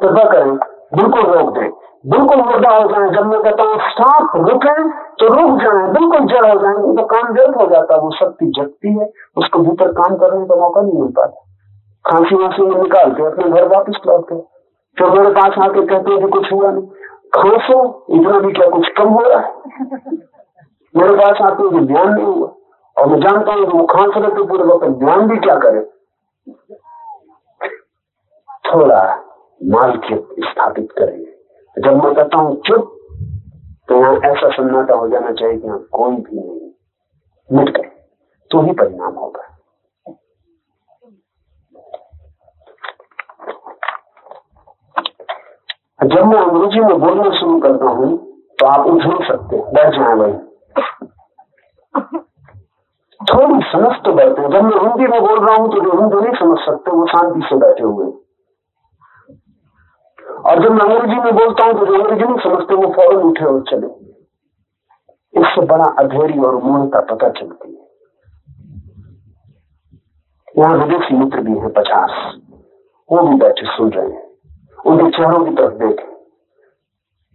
कृपा करें, बिल्कुल रोक दे, बिल्कुल मुद्दा हो जाए, जब मैं कहता हूँ स्टॉप रुके तो रुक जाए, बिल्कुल जड़ हो जाए तो काम व्यर्थ हो जाता है, वो शक्ति जगती है, उसको भीतर काम करने का मौका नहीं मिल पाता खांसी वांसी में निकाल के अपने घर वापस लौट गए। फिर मेरे पास आके कहते हैं कि कुछ हुआ नहीं। खांसो, इतना भी क्या कुछ कम हो रहा है? मेरे पास आते हैं ध्यान नहीं हुआ। और मैं जानता हूँ कि वो खांस रहे तो पूरे वक्त ध्यान भी क्या करे। थोड़ा मालकियत स्थापित करेंगे। जब मैं कहता हूँ चुप तो यहाँ ऐसा सन्नाटा हो जाना चाहिए कि यहाँ कोई भी नहीं। मिट गए। तो ही परिणाम होगा। जब मैं अंग्रेज़ी में बोलना शुरू करता हूँ तो आप उठ सकते बैठ जाए भाई। थोड़ी समझ तो बैठते जब मैं हिंदी में बोल रहा हूँ तो जो हिंदी नहीं समझ सकते, वो शांति से बैठे हुए और जब मैं अंग्रेज़ी में बोलता हूँ तो जो अंग्रेज़ी नहीं समझते, वो फ़ौरन उठे और चले। इससे बड़ा अधेरी और मूर्णता पता चलती है। यहाँ विदेशी मित्र भी है पचास। वो भी बैठे सुन रहे हैं उनके चेहरों की तरफ़ देखें।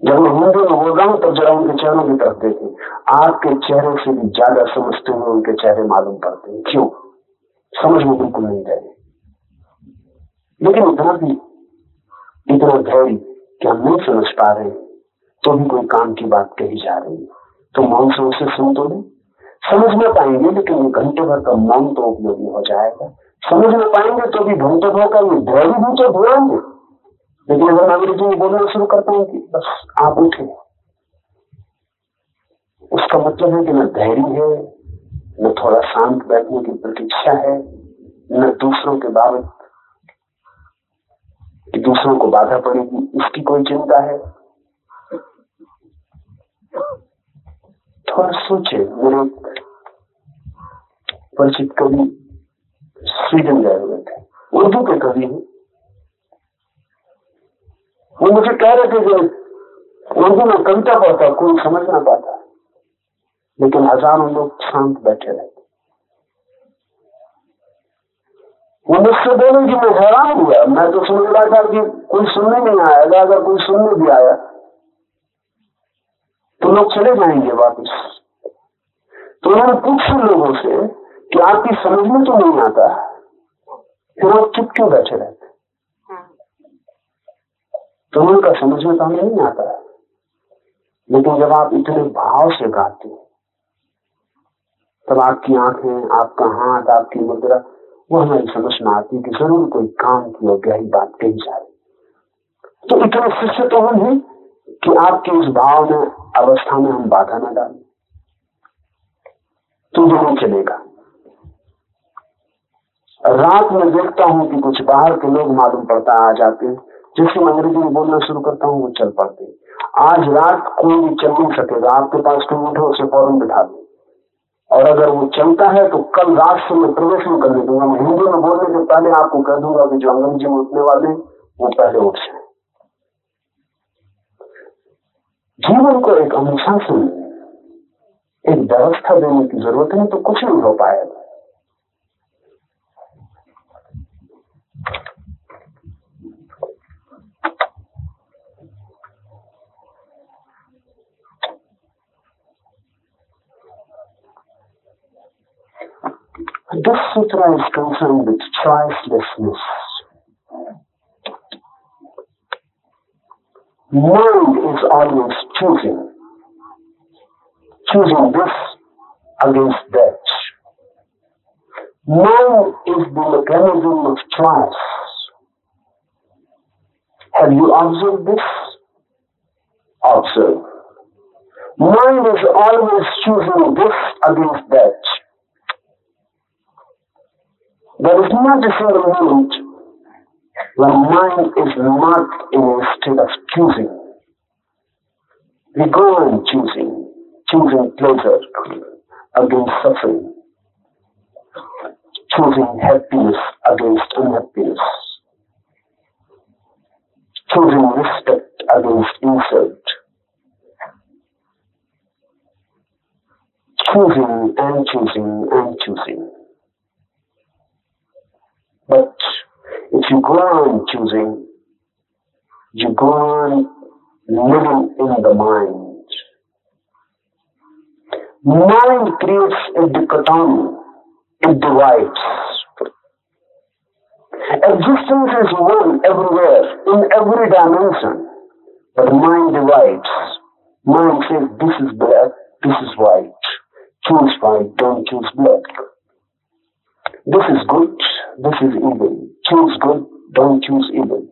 जब मैं हिंदी में बोल रहा हूँ, तब जरा उनके चेहरों की तरफ़ देखें आपके चेहरे से भी ज़्यादा समझते हुए उनके चेहरे मालूम पड़ते हैं। क्यों? समझ में बिल्कुल नहीं रहे। लेकिन इतना भी इतना धैर्य कि हम नहीं समझ पा रहे तो भी कोई काम की बात कही जा रही है। तो मौन से उसे सुन तो नहीं समझ में पाएँगे, लेकिन घंटे भर का मौन तो उपयोगी हो जाएगा। समझ में पाएँगे तो भी घंटे भर का ये धैर्य भी तो ढूंढेंगे लेकिन अगर मैं में बोलना शुरू करता हूँ कि बस आप उठे। उसका मतलब है कि न धैर्य है, न थोड़ा शांत बैठने की प्रतीक्षा है, न दूसरों के बाबत, कि दूसरों को बाधा पड़ेगी इसकी कोई चिंता है। थोड़ा सोचे, मेरे परिचित कवि स्वीडन गए हुए थे। उर्दू के कवि हैं। वो मुझे कह रहे थे कि उर्दू में कविता पढ़ता कोई समझ ना पाता। लेकिन हज़ारों लोग शांत बैठे रहते वो मुझसे बोले कि मैं हैरान हुआ मैं तो समझ रहा था कि कोई सुनने नहीं आएगा, अगर कोई सुनने भी आया तो लोग चले जाएँगे वापस। तो उन्होंने पूछा लोगों से कि आपकी समझ में तो नहीं आता फिर वो चुप क्यों बैठे रहते। तो उनका समझ में तो हमें नहीं आता है। लेकिन जब आप इतने भाव से गाते हैं, तब आपकी आँखें, आपका हाथ, आपकी मुद्रा, वो हमारी समझ में आती है कि ज़रूर कोई काम की और गहरी बात कही जा रही तो इतने शिष्य तो हम हैं कि आपके उस भाव में, अवस्था में हम बाधा न डालें। तो ज़रूर चलेगा। रात में देखता हूँ कि कुछ बाहर के लोग मालूम पड़ता आ जाते हैं। जैसे मैं अंग्रेज़ी में बोलना शुरू करता हूँ, वो चल पड़ते आज रात कोई भी चल नहीं सकेगा आपके पास कोई उठो, उसे फ़ौरन बिठा दो। और अगर वो चलता है तो कल रात से मैं प्रवेश नहीं करने दूँगा। मैं हिंदी में बोलने से पहले आपको कह दूँगा कि जो अंग्रेज़ी में उठने वाले वो पहले उठ जाए। जीवन को एक अनुशासन एक व्यवस्था देने की ज़रूरत है तो कुछ नहीं हो पाएगा। This sutra is concerned with choicelessness. Mind is always choosing, choosing this against that. Mind is the mechanism of choice. Have you observed this? Observe. Mind is always choosing this against that. There is not a single moment when mind is not in a state of choosing. We go on choosing, choosing pleasure against suffering, choosing happiness against unhappiness, choosing respect against insult, choosing and choosing and choosing. But if you go on choosing, you go on living in the mind. Mind creates a dichotomy. It divides. Existence is one everywhere, in every dimension. But mind divides. Mind says this is black, this is white. Choose white, don't choose black. This is good, this is evil. Choose good, don't choose evil.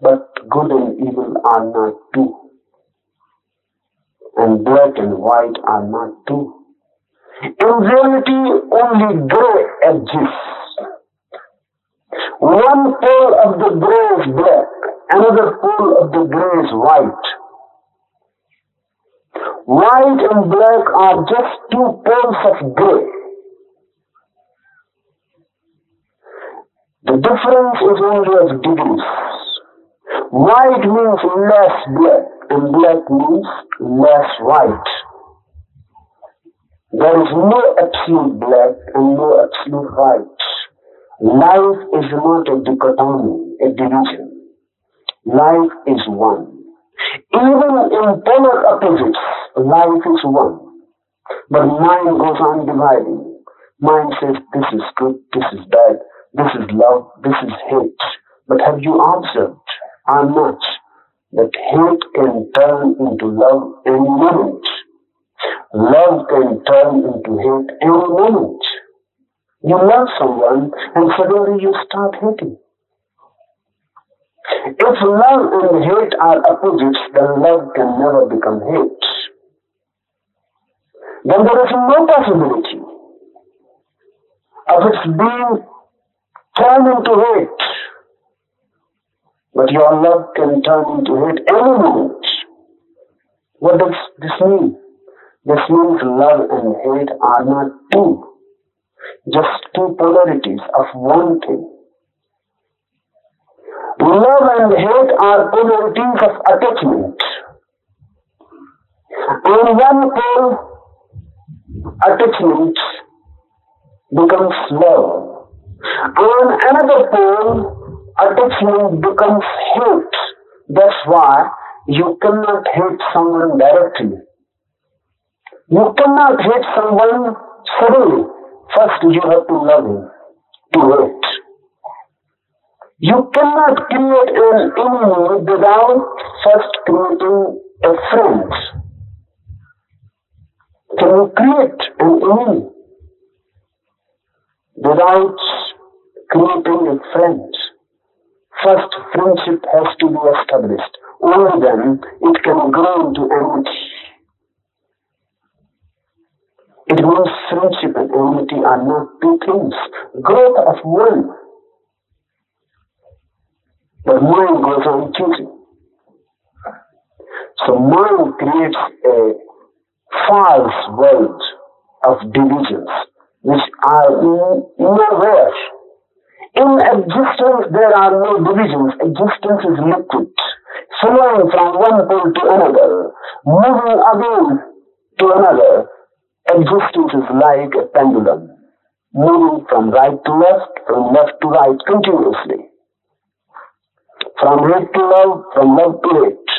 But good and evil are not two. And black and white are not two. In reality, only gray exists. One pole of the gray is black, another pole of the gray is white. White and black are just two poles of gray. The difference is only of degrees. White means less black and black means less white. There is no absolute black and no absolute white. Life is not a dichotomy, a division. Life is one. Even in polar opposites, life is one. But mind goes on dividing. Mind says this is good, this is bad, this is love, this is hate. But have you observed how much that hate can turn into love any moment? Love can turn into hate any moment. You love someone and suddenly you start hating. If love and hate are opposites, then love can never become hate. Then there is no possibility of its being turn into hate. But your love can turn into hate any moment. What does this mean? This means love and hate are not two, just two polarities of one thing. Love and hate are polarities of attachment. On one pole, attachment becomes love. On another pole, attachment becomes hate. That's why you cannot hate someone directly. You cannot hate someone suddenly. First, you have to love him to hate. You cannot create an enemy without first creating a friend. Can you create an enemy without creating a friend. First, friendship has to be established. Only then it can grow into enmity. It means friendship and enmity are not two things. Growth of one. But mind goes on choosing. So mind creates a false world of divisions which are nowhere. In existence, there are no divisions. Existence is liquid, flowing from one pole to another, moving again to another. Existence is like a pendulum, moving from right to left, from left to right continuously. From hate to love, from love to hate.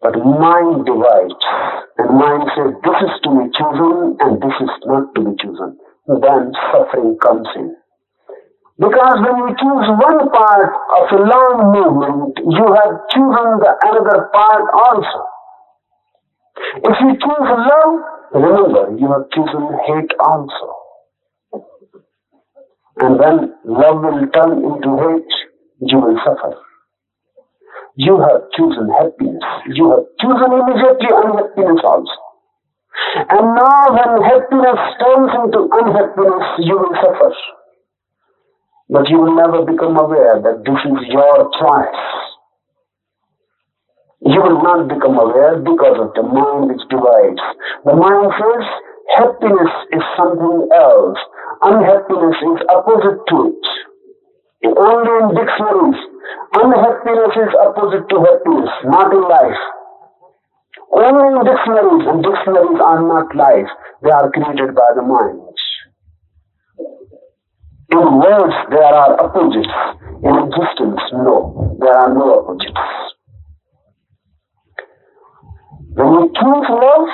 But mind divides, and mind says this is to be chosen and this is not to be chosen. Then suffering comes in. Because when you choose one part of a long movement, you have chosen the another part also. If you choose love, remember you have chosen hate also. And when love will turn into hate, you will suffer. You have chosen happiness. You have chosen immediately unhappiness also. And now when happiness turns into unhappiness, you will suffer. But you will never become aware that this is your choice. You will not become aware because of the mind which divides. The mind says happiness is something else. Unhappiness is opposite to it. Only in dictionaries, unhappiness is opposite to happiness, not in life. Only in dictionaries, and dictionaries are not life. They are created by the mind. In words, there are opposites. In existence, no, there are no opposites. When you choose love,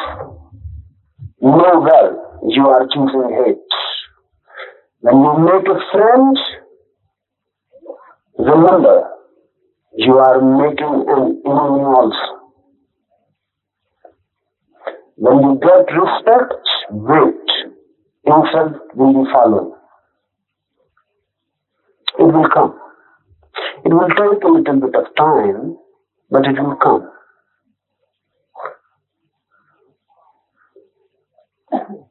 know well you are choosing hate. When you make a friend, remember you are making an enemy also. When you get respect, wait. Insult will be followed. It will come. It will take a little bit of time, but it will come.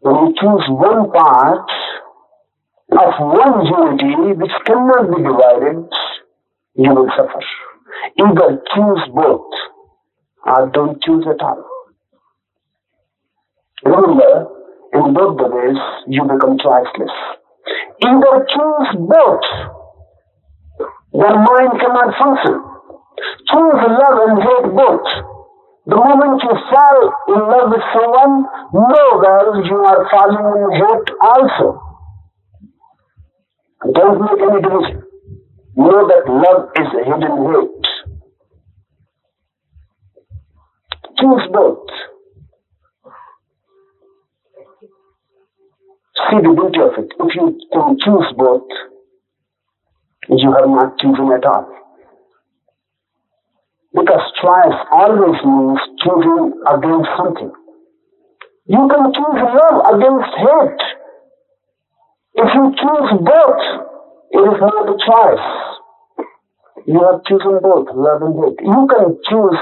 When you choose one part of one unity which cannot be divided, you will suffer. Either choose both or don't choose at all. Remember, in both the ways, you become choiceless. Either choose both, then mind cannot function. Choose love and hate both. The moment you fall in love with someone, know that you are falling in hate also. Don't make any division. Know that love is a hidden hate. Choose both. See the beauty of it. If you can choose both, you have not chosen at all. Because choice always means choosing against something. You can choose love against hate. If you choose both, it is not a choice. You have chosen both, love and hate. You can choose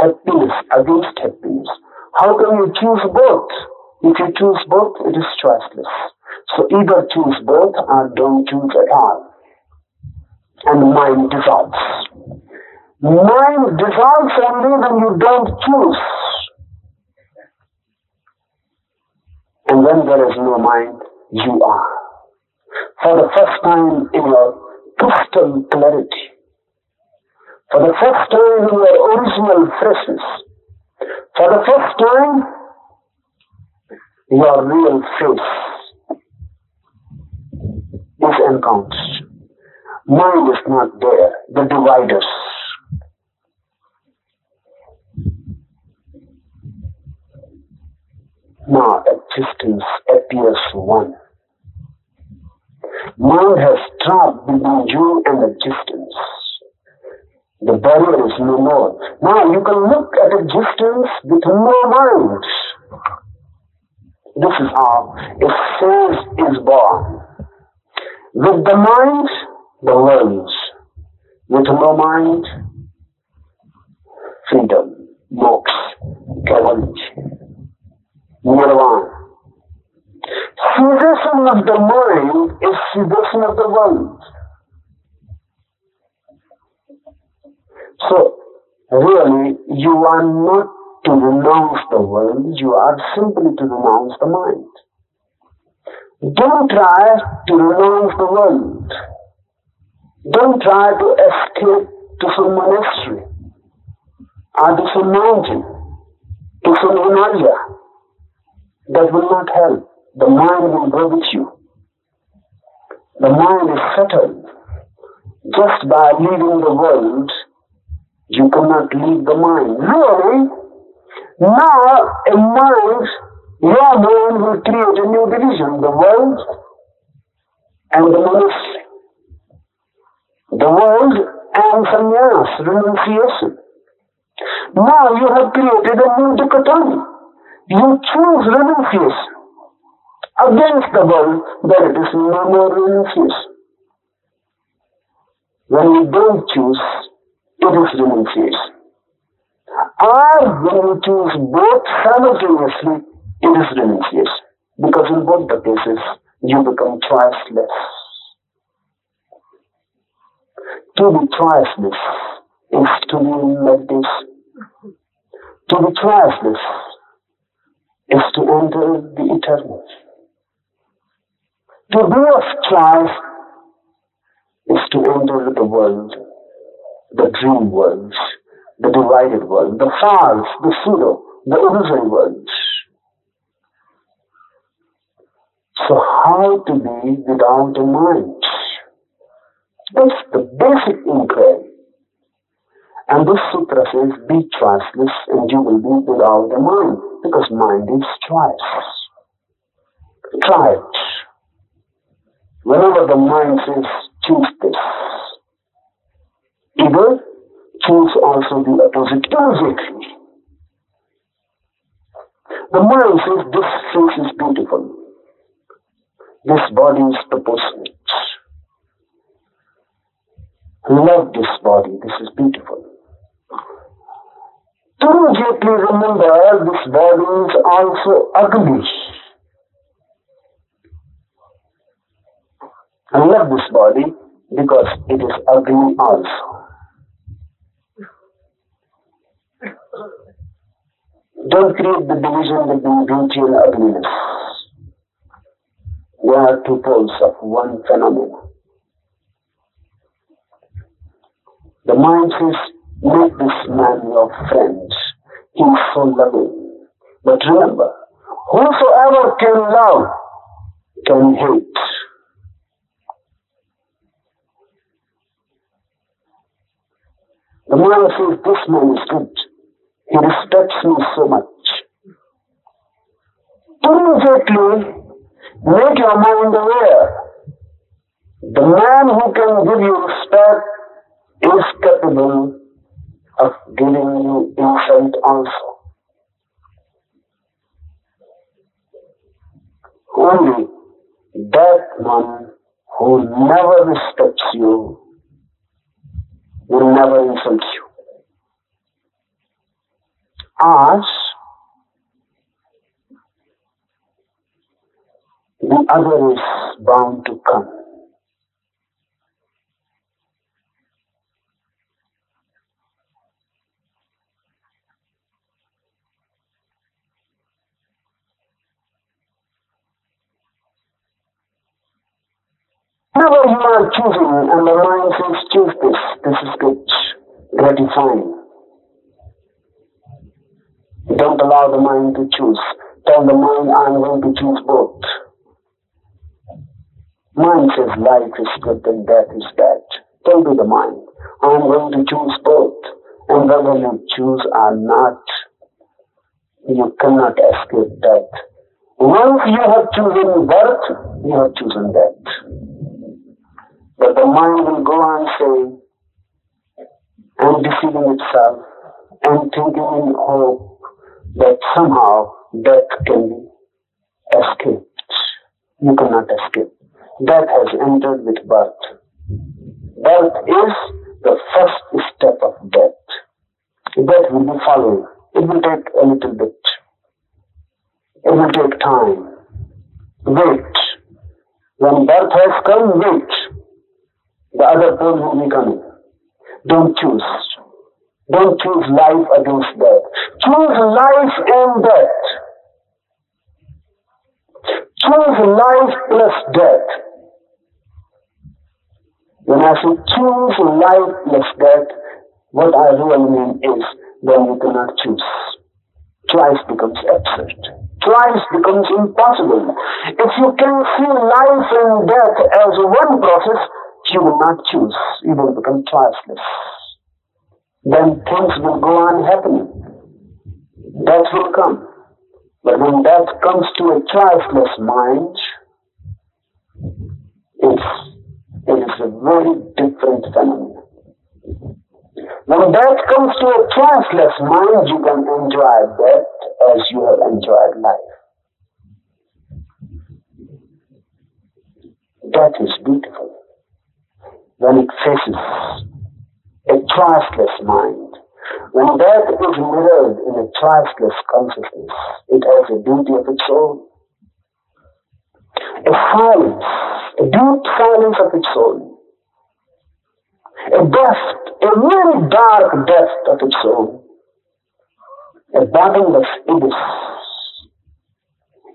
happiness against happiness. How can you choose both? If you choose both, it is choiceless. So either choose both or don't choose at all. And mind dissolves. Mind dissolves only when you don't choose. And when there is no mind, you are. For the first time in your crystal clarity, for the first time in your original freshness, for the first time your real face is encountered. Mind is not there, the dividers. Now existence appears one. Mind has dropped between you and existence. The barrier is no more. Now you can look at existence with no mind. This is how a sense is born. With the mind, the world. With no mind, freedom, moksha, calamity, nirvana. Cessation of the mind is cessation of the world. So, really, you are not to renounce the world, you are simply to renounce the mind. Don't try to renounce the world. Don't try to escape to some monastery or to some mountain, to some Himalaya. That will not help. The mind will go with you. The mind is settled. Just by leaving the world, you cannot leave the mind. Really, now a mind, your mind will create a new division, the world and the monastery. The world and sannyas, renunciation. Now you have created a new dichotomy. You choose renunciation against the world, then it is no more renunciation. When you don't choose, it is renunciation. Or when you choose both simultaneously, it is renunciation. Because in both the cases, you become choiceless. To be choiceless is to be like this. To be choiceless is to enter the eternal. To be of choice is to enter the world, the dream world, the divided world, the false, the pseudo, the illusory world. So how to be without a mind? That's the basic inquiry. And this sutra says, be choiceless and you will be without the mind, because mind is choice. Try it. Whenever the mind says, choose this, either choose also the opposite immediately. The mind says, this face is beautiful. This body is proportionate. Love this body. This is beautiful. Immediately remember this body is also ugly. I love this body because it is ugly also. Don't create the division between beauty and ugliness. They are two poles of one phenomenon. The mind says, make this man your friend. He is so loving. But remember, whosoever can love can hate. The mind says, this man is good. He respects me so much. Immediately, make your mind aware. The man who can give you respect is capable of giving you insight also. Only that one who never respects you will never insult you. Ask the other is bound to come. Whenever you are choosing and the mind says choose this, this is good, gratifying. Don't allow the mind to choose. Tell the mind I'm going to choose both. Mind says life is good and death is bad. Tell to the mind, I'm going to choose both. And whether you choose or not, you cannot escape death. Once you have chosen birth, you have chosen death. But the mind will go on saying and deceiving itself and thinking in hope that somehow death can be escaped. You cannot escape. Death has entered with birth. Birth is the first step of death. Death will be. It will take a little bit. It will take time. Wait. When birth has come, wait. The other pole will be coming. Don't choose. Don't choose life against death. Choose life and death. Choose life plus death. When I say choose life plus death, what I really mean is then you cannot choose. Choice becomes absurd. Choice becomes impossible. If you can see life and death as one process, you will not choose. You will become choiceless. Then things will go on happening. Death will come. But when death comes to a choiceless mind, it's, it is a very different phenomenon. When death comes to a choiceless mind, you can enjoy death as you have enjoyed life. Death is beautiful when it faces a choiceless mind. When death is mirrored in a choiceless consciousness, it has a beauty of its own. A silence, a deep silence of its own. A depth, a very dark depth of its own. A bottomless abyss,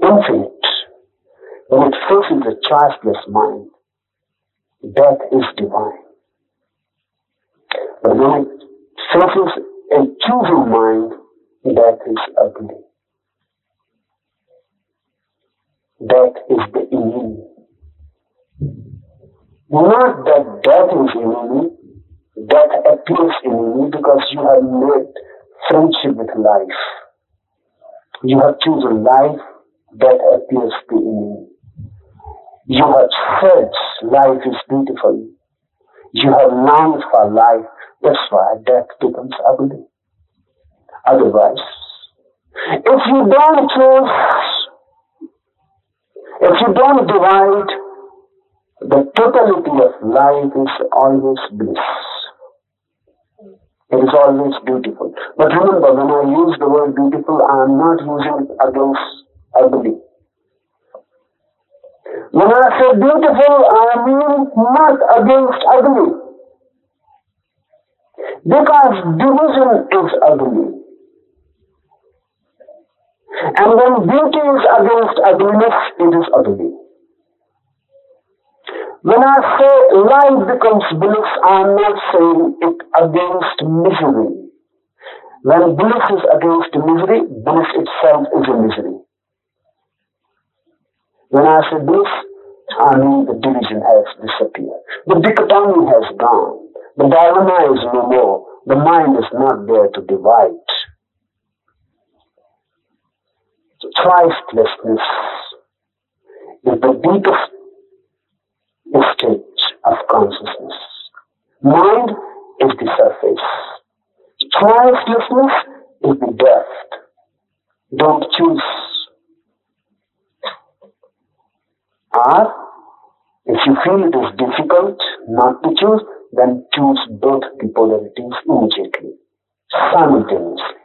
infinite, when it faces a choiceless mind that is divine. But when it faces a choosing mind, that is ugly. That is the evil. Not that death is enemy, death appears enemy because you have made friendship with life. You have chosen life, that appears the enemy. You have said life is beautiful. You have longed for life. That's why death becomes ugly. Otherwise, if you don't choose, if you don't divide, the totality of life is always bliss. It is always beautiful. But remember, when I use the word beautiful, I am not using it against ugly. When I say beautiful, I mean not against ugly. Because division is ugly. And when beauty is against ugliness, it is ugly. When I say life becomes bliss, I am not saying it against misery. When bliss is against misery, bliss itself is a misery. When I say bliss, I mean the division has disappeared. The dichotomy has gone. The dilemma is no more. The mind is not there to divide. Christlessness is the deepest stage of consciousness. Mind is the surface. Christlessness is the depth. Don't choose Or, if you feel it is difficult not to choose, then choose both the polarities immediately, simultaneously.